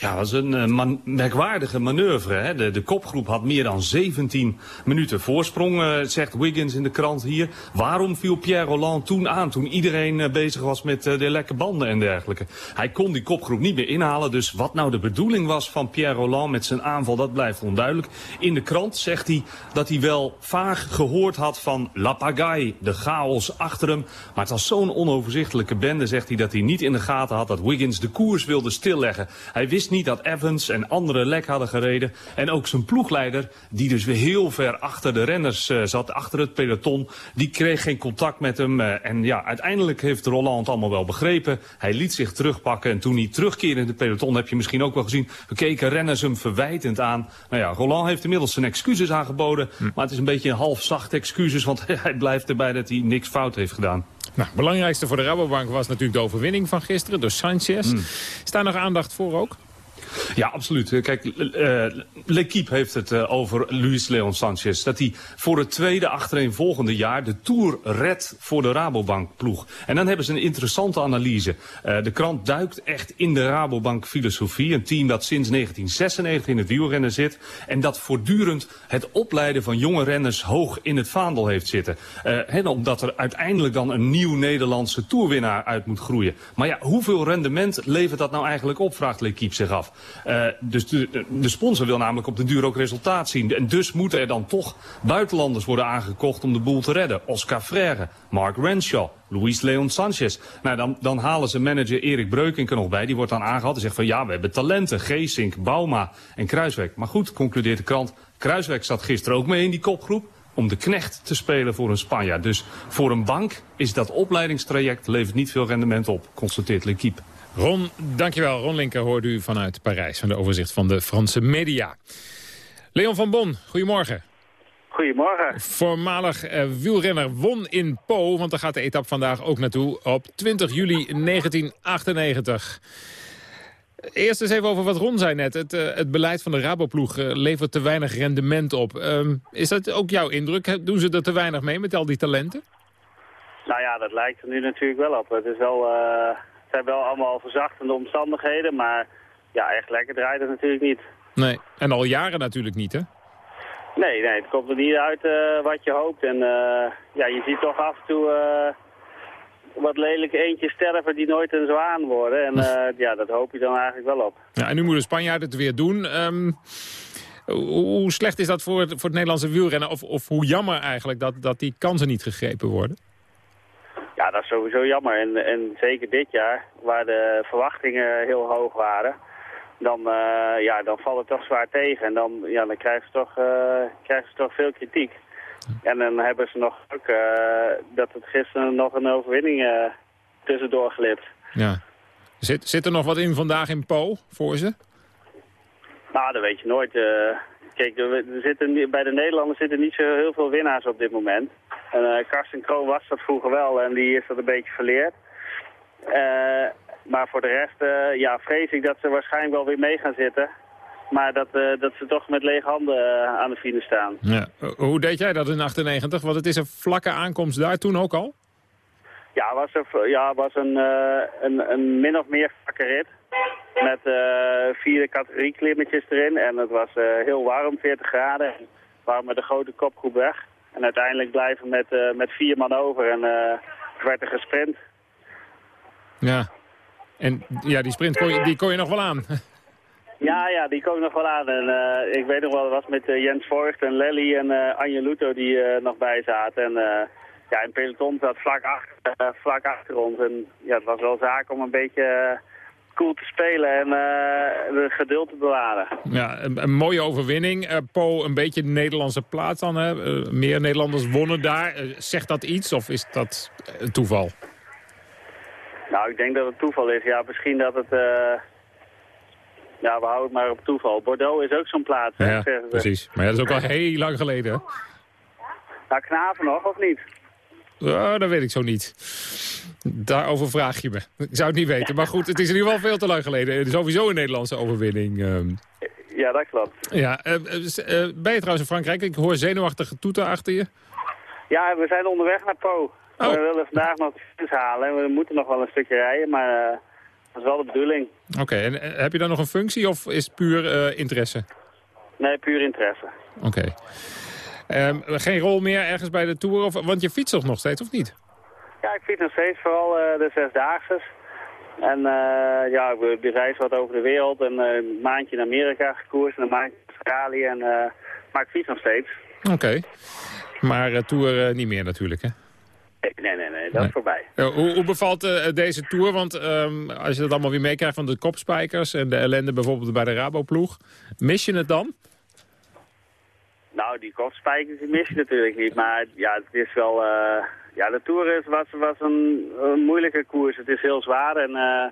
Ja, was een eh, man- merkwaardige manoeuvre. Hè? De, de kopgroep had meer dan 17 minuten voorsprong, eh, zegt Wiggins in de krant hier. Waarom viel Pierre Roland toen aan, toen iedereen eh, bezig was met de lekke banden en dergelijke? Hij kon die kopgroep niet meer inhalen, dus wat nou de bedoeling was van Pierre Roland met zijn aanval, dat blijft onduidelijk. In de krant zegt hij dat hij wel vaag gehoord had van La Pagaille, de chaos achter hem. Maar het was zo'n onoverzichtelijke bende, zegt hij, dat hij niet in de gaten had dat Wiggins de koers wilde stilleggen. Hij wist niet dat Evans en anderen lek hadden gereden. En ook zijn ploegleider, die dus weer heel ver achter de renners eh, zat, achter het peloton, die kreeg geen contact met hem. eh, en ja, uiteindelijk heeft Roland het allemaal wel begrepen. Hij liet zich terugpakken en toen hij terugkeerde in het peloton, heb je misschien ook wel gezien, we keken renners hem verwijtend aan. Nou ja, Roland heeft inmiddels zijn excuses aangeboden, maar het is een beetje een half zacht excuses, want hij blijft erbij dat hij niks fout heeft gedaan. Nou, het belangrijkste voor de Rabobank was natuurlijk de overwinning van gisteren door Sanchez. Is daar nog aandacht voor ook? Ja, absoluut. Kijk, eh, L'Equipe heeft het eh, over Luis Leon Sanchez. Dat hij voor het tweede achtereenvolgende jaar de Tour redt voor de Rabobank-ploeg. En dan hebben ze een interessante analyse. Eh, de krant duikt echt in de Rabobank-filosofie. Een team dat sinds 1996 in het wielrennen zit. En dat voortdurend het opleiden van jonge renners hoog in het vaandel heeft zitten. En omdat er uiteindelijk dan een nieuw Nederlandse toerwinnaar uit moet groeien. Maar ja, hoeveel rendement levert dat nou eigenlijk op, vraagt L'Equipe zich af. Eh, dus de, de sponsor wil namelijk op de duur ook resultaat zien. En dus moeten er dan toch buitenlanders worden aangekocht om de boel te redden. Oscar Freire, Mark Renshaw, Luis Leon Sanchez. Nou, dan, dan halen ze manager Erik Breukink er nog bij. Die wordt dan aangehaald en zegt van ja, we hebben talenten. Geesink, Bauma en Kruiswijk. Maar goed, concludeert de krant. Kruiswijk zat gisteren ook mee in die kopgroep om de knecht te spelen voor een Spanjaard. Dus voor een bank is dat opleidingstraject levert niet veel rendement op, constateert L'Equipe. Ron, dankjewel. Ron Linker hoorde u vanuit Parijs van de overzicht van de Franse media. Leon van Bon, goedemorgen. Goedemorgen. Voormalig eh, wielrenner won in Po, want daar gaat de etappe vandaag ook naartoe, op 20 juli 1998. Eerst eens even over wat Ron zei net. Het, eh, het beleid van de Raboploeg eh, levert te weinig rendement op. Ehm, is dat ook jouw indruk? Doen ze er te weinig mee met al die talenten? Nou ja, dat lijkt er nu natuurlijk wel op. Het, is wel, eh, het zijn wel allemaal verzachtende omstandigheden, maar ja, echt lekker draait het natuurlijk niet. Nee, en al jaren natuurlijk niet, hè? Nee, nee, het komt er niet uit eh, wat je hoopt. En eh, ja, je ziet toch af en toe eh, wat lelijke eentjes sterven die nooit een zwaan worden. En ja, dat hoop je dan eigenlijk wel op. Ja, en nu moet de Spanjaard het weer doen. Ehm, hoe, hoe slecht is dat voor het, voor het Nederlandse wielrennen? Of, of hoe jammer eigenlijk dat, dat die kansen niet gegrepen worden? Ja, dat is sowieso jammer. En, en zeker dit jaar, waar de verwachtingen heel hoog waren, dan, eh, ja, dan valt het toch zwaar tegen. En dan, ja, dan krijgen, ze toch, eh, krijgen ze toch veel kritiek. En dan hebben ze nog ook eh, dat het gisteren nog een overwinning tussendoor glipt. Ja. Zit, zit er nog wat in vandaag in Po voor ze? Nou, dat weet je nooit. kijk, er, zitten, bij de Nederlanders zitten niet zo heel veel winnaars op dit moment. En eh, Karsten Kroon was dat vroeger wel en die is dat een beetje verleerd. Eh, maar voor de rest, eh, ja, vrees ik dat ze waarschijnlijk wel weer mee gaan zitten. Maar dat, dat ze toch met lege handen aan de fine staan. Ja. Hoe deed jij dat in 98? Want het is een vlakke aankomst daar toen ook al? Ja, was, er, ja, was een, een, een min of meer vlakke rit. Met vier categorie klimmetjes erin. En het was heel warm, 40 graden. En we waren met een grote kopgroep weg. En uiteindelijk blijven met, eh, met vier man over. En het werd er gesprint. Ja. En ja, die sprint kon je, die kon je nog wel aan. Ja, ja, die kwam nog wel aan. En eh, ik weet nog wel, het was met Jens Voigt en Lely en Anje Luto die eh, nog bij zaten. En ja, een peloton zat vlak achter, vlak achter ons. En ja, het was wel zaak om een beetje cool te spelen en eh, de geduld te bewaren. Ja, een, een mooie overwinning. Eh, po, een beetje de Nederlandse plaats dan. Hè? Eh, meer Nederlanders wonnen daar. Zegt dat iets of is dat een toeval? Nou, ik denk dat het toeval is. Ja, misschien dat het... ja, we houden het maar op toeval. Bordeaux is ook zo'n plaats, Ja, precies. Maar ja, dat is ook al heel lang geleden. hè? Nou, knaven nog, of niet? Ja, dat weet ik zo niet. Daarover vraag je me. Ik zou het niet weten. Maar goed, het is in ieder geval veel te lang geleden. Het is Sowieso een Nederlandse overwinning. ehm. Ja, dat klopt. Ja, eh, eh, eh, ben je trouwens in Frankrijk? Ik hoor zenuwachtige toeten achter je. Ja, we zijn onderweg naar Po. We willen vandaag nog finish halen. We moeten nog wel een stukje rijden, maar eh, dat is wel de bedoeling. Oké, en heb je dan nog een functie of is het puur interesse? Nee, puur interesse. Oké. Ehm, geen rol meer ergens bij de Tour? Of, want je fietst toch nog steeds, of niet? Ja, ik fiets nog steeds vooral eh, de zesdaagse. En eh, ja, we we reizen wat over de wereld. En eh, een maandje in Amerika gekoerst en een maandje in Australië. En, maar ik fiets nog steeds. Oké. Maar Tour niet meer natuurlijk, hè? Nee, nee, nee, dat is voorbij. Hoe, hoe bevalt deze Tour? Want ehm, als je dat allemaal weer meekrijgt van de kopspijkers... en de ellende bijvoorbeeld bij de Raboploeg... mis je het dan? Nou, die kopspijkers die mis je natuurlijk niet. Maar ja, het is wel... eh, ja, de Tour is, was, was een, een moeilijke koers. Het is heel zwaar en eh,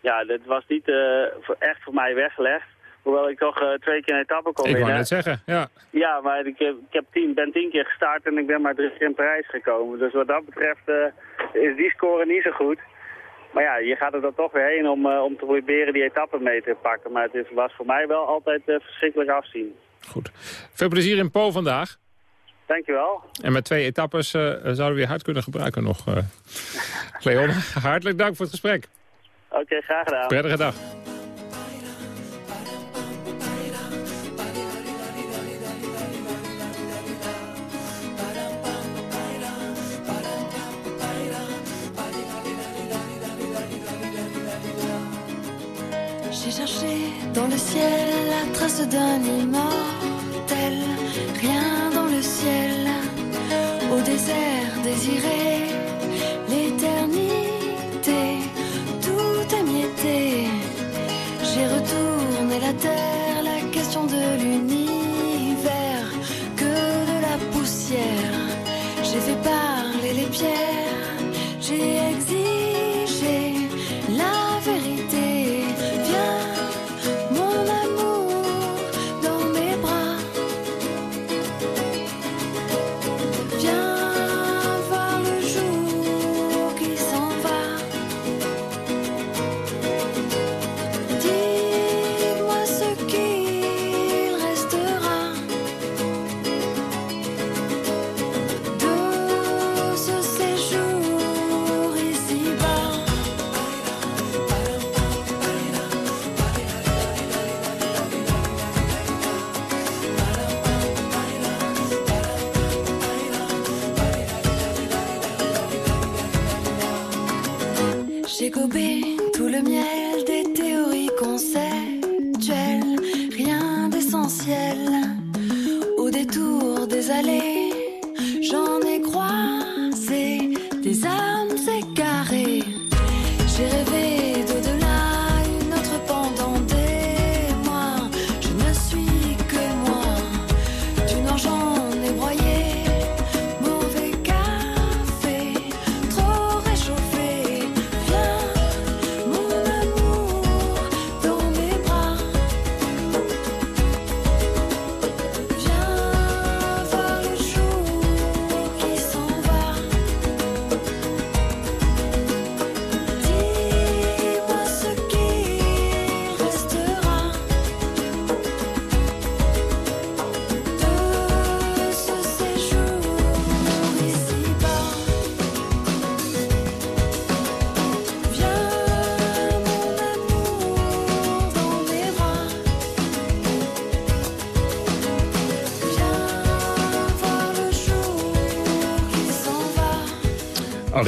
ja, dit was niet eh, echt voor mij weggelegd. Hoewel ik toch twee keer een etappe kon ik wou winnen. net zeggen, ja. Ja, maar ik, heb, ik heb tien, ben tien keer gestart en ik ben maar drie keer in Parijs gekomen. Dus wat dat betreft is die score niet zo goed. Maar ja, je gaat er dan toch weer heen om, om te proberen die etappe mee te pakken. Maar het is, was voor mij wel altijd verschrikkelijk afzien. Veel plezier in Po vandaag. Dankjewel. En met twee etappes eh, zouden we weer hard kunnen gebruiken nog. eh. Leon, hartelijk dank voor het gesprek. Oké, graag gedaan. Prettige dag. Dans le ciel la trace d'un immortel, rien dans le ciel, au désert désiré,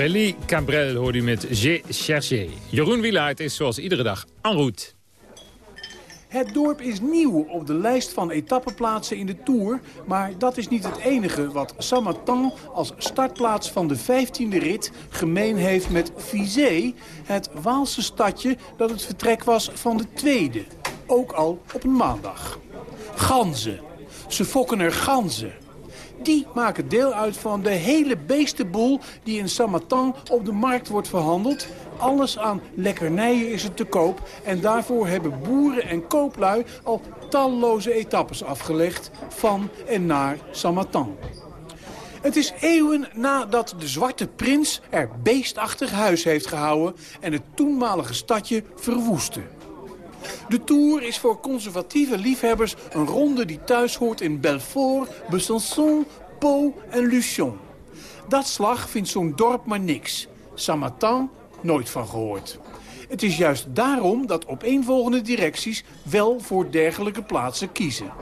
Aurélie Cabrel hoorde u met J'ai cherché. Jeroen Wielaert is zoals iedere dag en route. Het dorp is nieuw op de lijst van etappeplaatsen in de Tour. Maar dat is niet het enige wat Saint-Martin als startplaats van de 15e rit gemeen heeft met Vizé, het Waalse stadje dat het vertrek was van de tweede. Ook al op een maandag. Ganzen. Ze fokken er ganzen. Die maken deel uit van de hele beestenboel die in Saint-Martin op de markt wordt verhandeld. Alles aan lekkernijen is er te koop. En daarvoor hebben boeren en kooplui al talloze etappes afgelegd van en naar Saint-Martin. Het is eeuwen nadat de Zwarte Prins er beestachtig huis heeft gehouden... en het toenmalige stadje verwoestte. De Tour is voor conservatieve liefhebbers een ronde die thuis hoort in Belfort, Besançon, Pau en Luchon. Dat slag vindt zo'n dorp maar niks. Saint-Martin nooit van gehoord. Het is juist daarom dat opeenvolgende directies wel voor dergelijke plaatsen kiezen.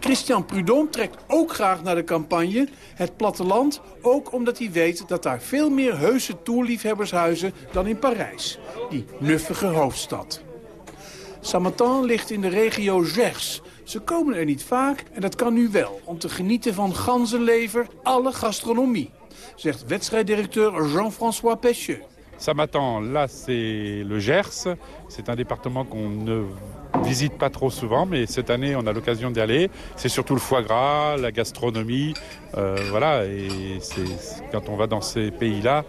Christian Prudhomme trekt ook graag naar de campagne, het platteland, ook omdat hij weet dat daar veel meer heuse toerliefhebbers huizen dan in Parijs, die nuffige hoofdstad. Saint-Martin ligt in de regio Gers. Ze komen er niet vaak en dat kan nu wel, om te genieten van ganzenlever, alle gastronomie, zegt wedstrijddirecteur Jean-François Pecheux. Saint-Martin, là, c'est le Gers. C'est un département qu'on ne visite pas trop souvent, mais cette année, on a l'occasion d'y aller. C'est surtout le foie gras, la gastronomie, euh, voilà. Et quand on va dans ces pays-là,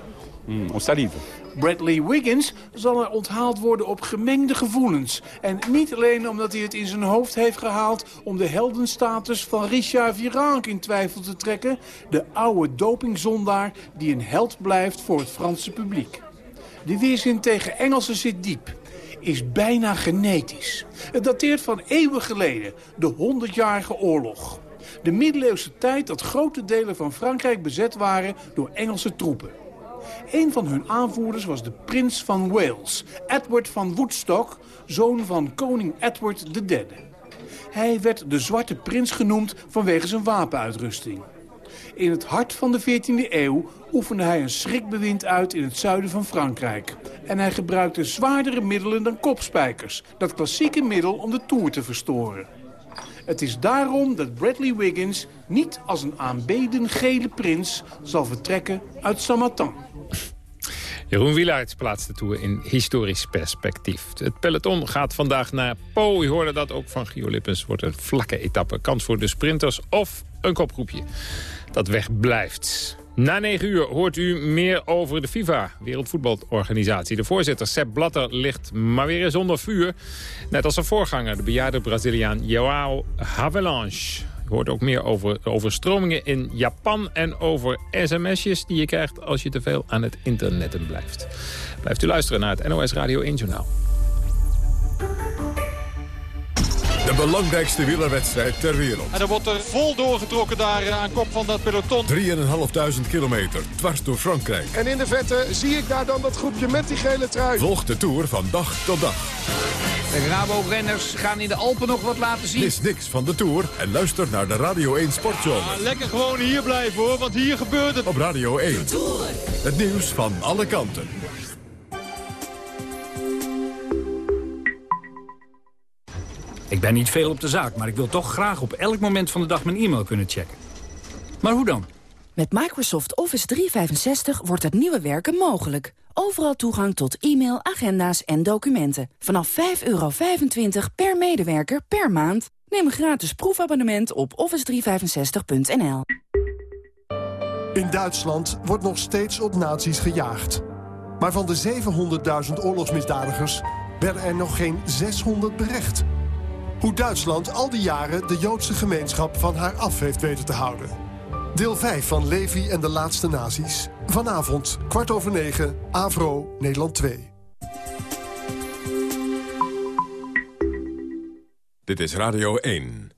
salive. Bradley Wiggins zal er onthaald worden op gemengde gevoelens. En niet alleen omdat hij het in zijn hoofd heeft gehaald... om de heldenstatus van Richard Virenque in twijfel te trekken... de oude dopingzondaar die een held blijft voor het Franse publiek. De weerzin tegen Engelsen zit diep. Is bijna genetisch. Het dateert van eeuwen geleden, de 100-jarige oorlog. De middeleeuwse tijd dat grote delen van Frankrijk bezet waren door Engelse troepen. Een van hun aanvoerders was de prins van Wales, Edward van Woodstock, zoon van koning Edward III. Hij werd de Zwarte Prins genoemd vanwege zijn wapenuitrusting. In het hart van de 14e eeuw oefende hij een schrikbewind uit in het zuiden van Frankrijk. En hij gebruikte zwaardere middelen dan kopspijkers, dat klassieke middel om de Tour te verstoren. Het is daarom dat Bradley Wiggins niet als een aanbeden gele prins zal vertrekken uit Saint-Martin. Jeroen Wielaert plaatst de Tour in historisch perspectief. Het peloton gaat vandaag naar Po. U hoorde dat ook van Gio Lippens. Wordt een vlakke etappe. Kans voor de sprinters of een kopgroepje dat wegblijft. Na negen uur hoort u meer over de FIFA, Wereldvoetbalorganisatie. De voorzitter Sepp Blatter ligt maar weer eens onder vuur. Net als zijn voorganger, de bejaarde Braziliaan Joao Havelange. U hoort ook meer over overstromingen in Japan en over sms'jes die je krijgt als je te veel aan het internetten blijft. Blijft u luisteren naar het NOS Radio 1 Journaal. De belangrijkste wielerwedstrijd ter wereld. En er wordt er vol doorgetrokken daar eh, aan kop van dat peloton. 3.500 kilometer, dwars door Frankrijk. En in de vette zie ik daar dan dat groepje met die gele trui. Volg de Tour van dag tot dag. De Rabo-renners gaan in de Alpen nog wat laten zien. Mis niks van de Tour en luister naar de Radio 1 Sportzomer. Lekker gewoon hier blijven hoor, want hier gebeurt het. Op Radio 1. Het nieuws van alle kanten. Ik ben niet veel op de zaak, maar ik wil toch graag op elk moment van de dag mijn e-mail kunnen checken. Maar hoe dan? Met Microsoft Office 365 wordt het nieuwe werken mogelijk. Overal toegang tot e-mail, agenda's en documenten. Vanaf 5,25 per medewerker per maand. Neem een gratis proefabonnement op office365.nl. In Duitsland wordt nog steeds op nazi's gejaagd. Maar van de 700.000 oorlogsmisdadigers werden er nog geen 600 berecht. Hoe Duitsland al die jaren de Joodse gemeenschap van haar af heeft weten te houden. Deel 5 van Levi en de laatste nazi's. Vanavond, kwart over negen, Avro, Nederland 2. Dit is Radio 1.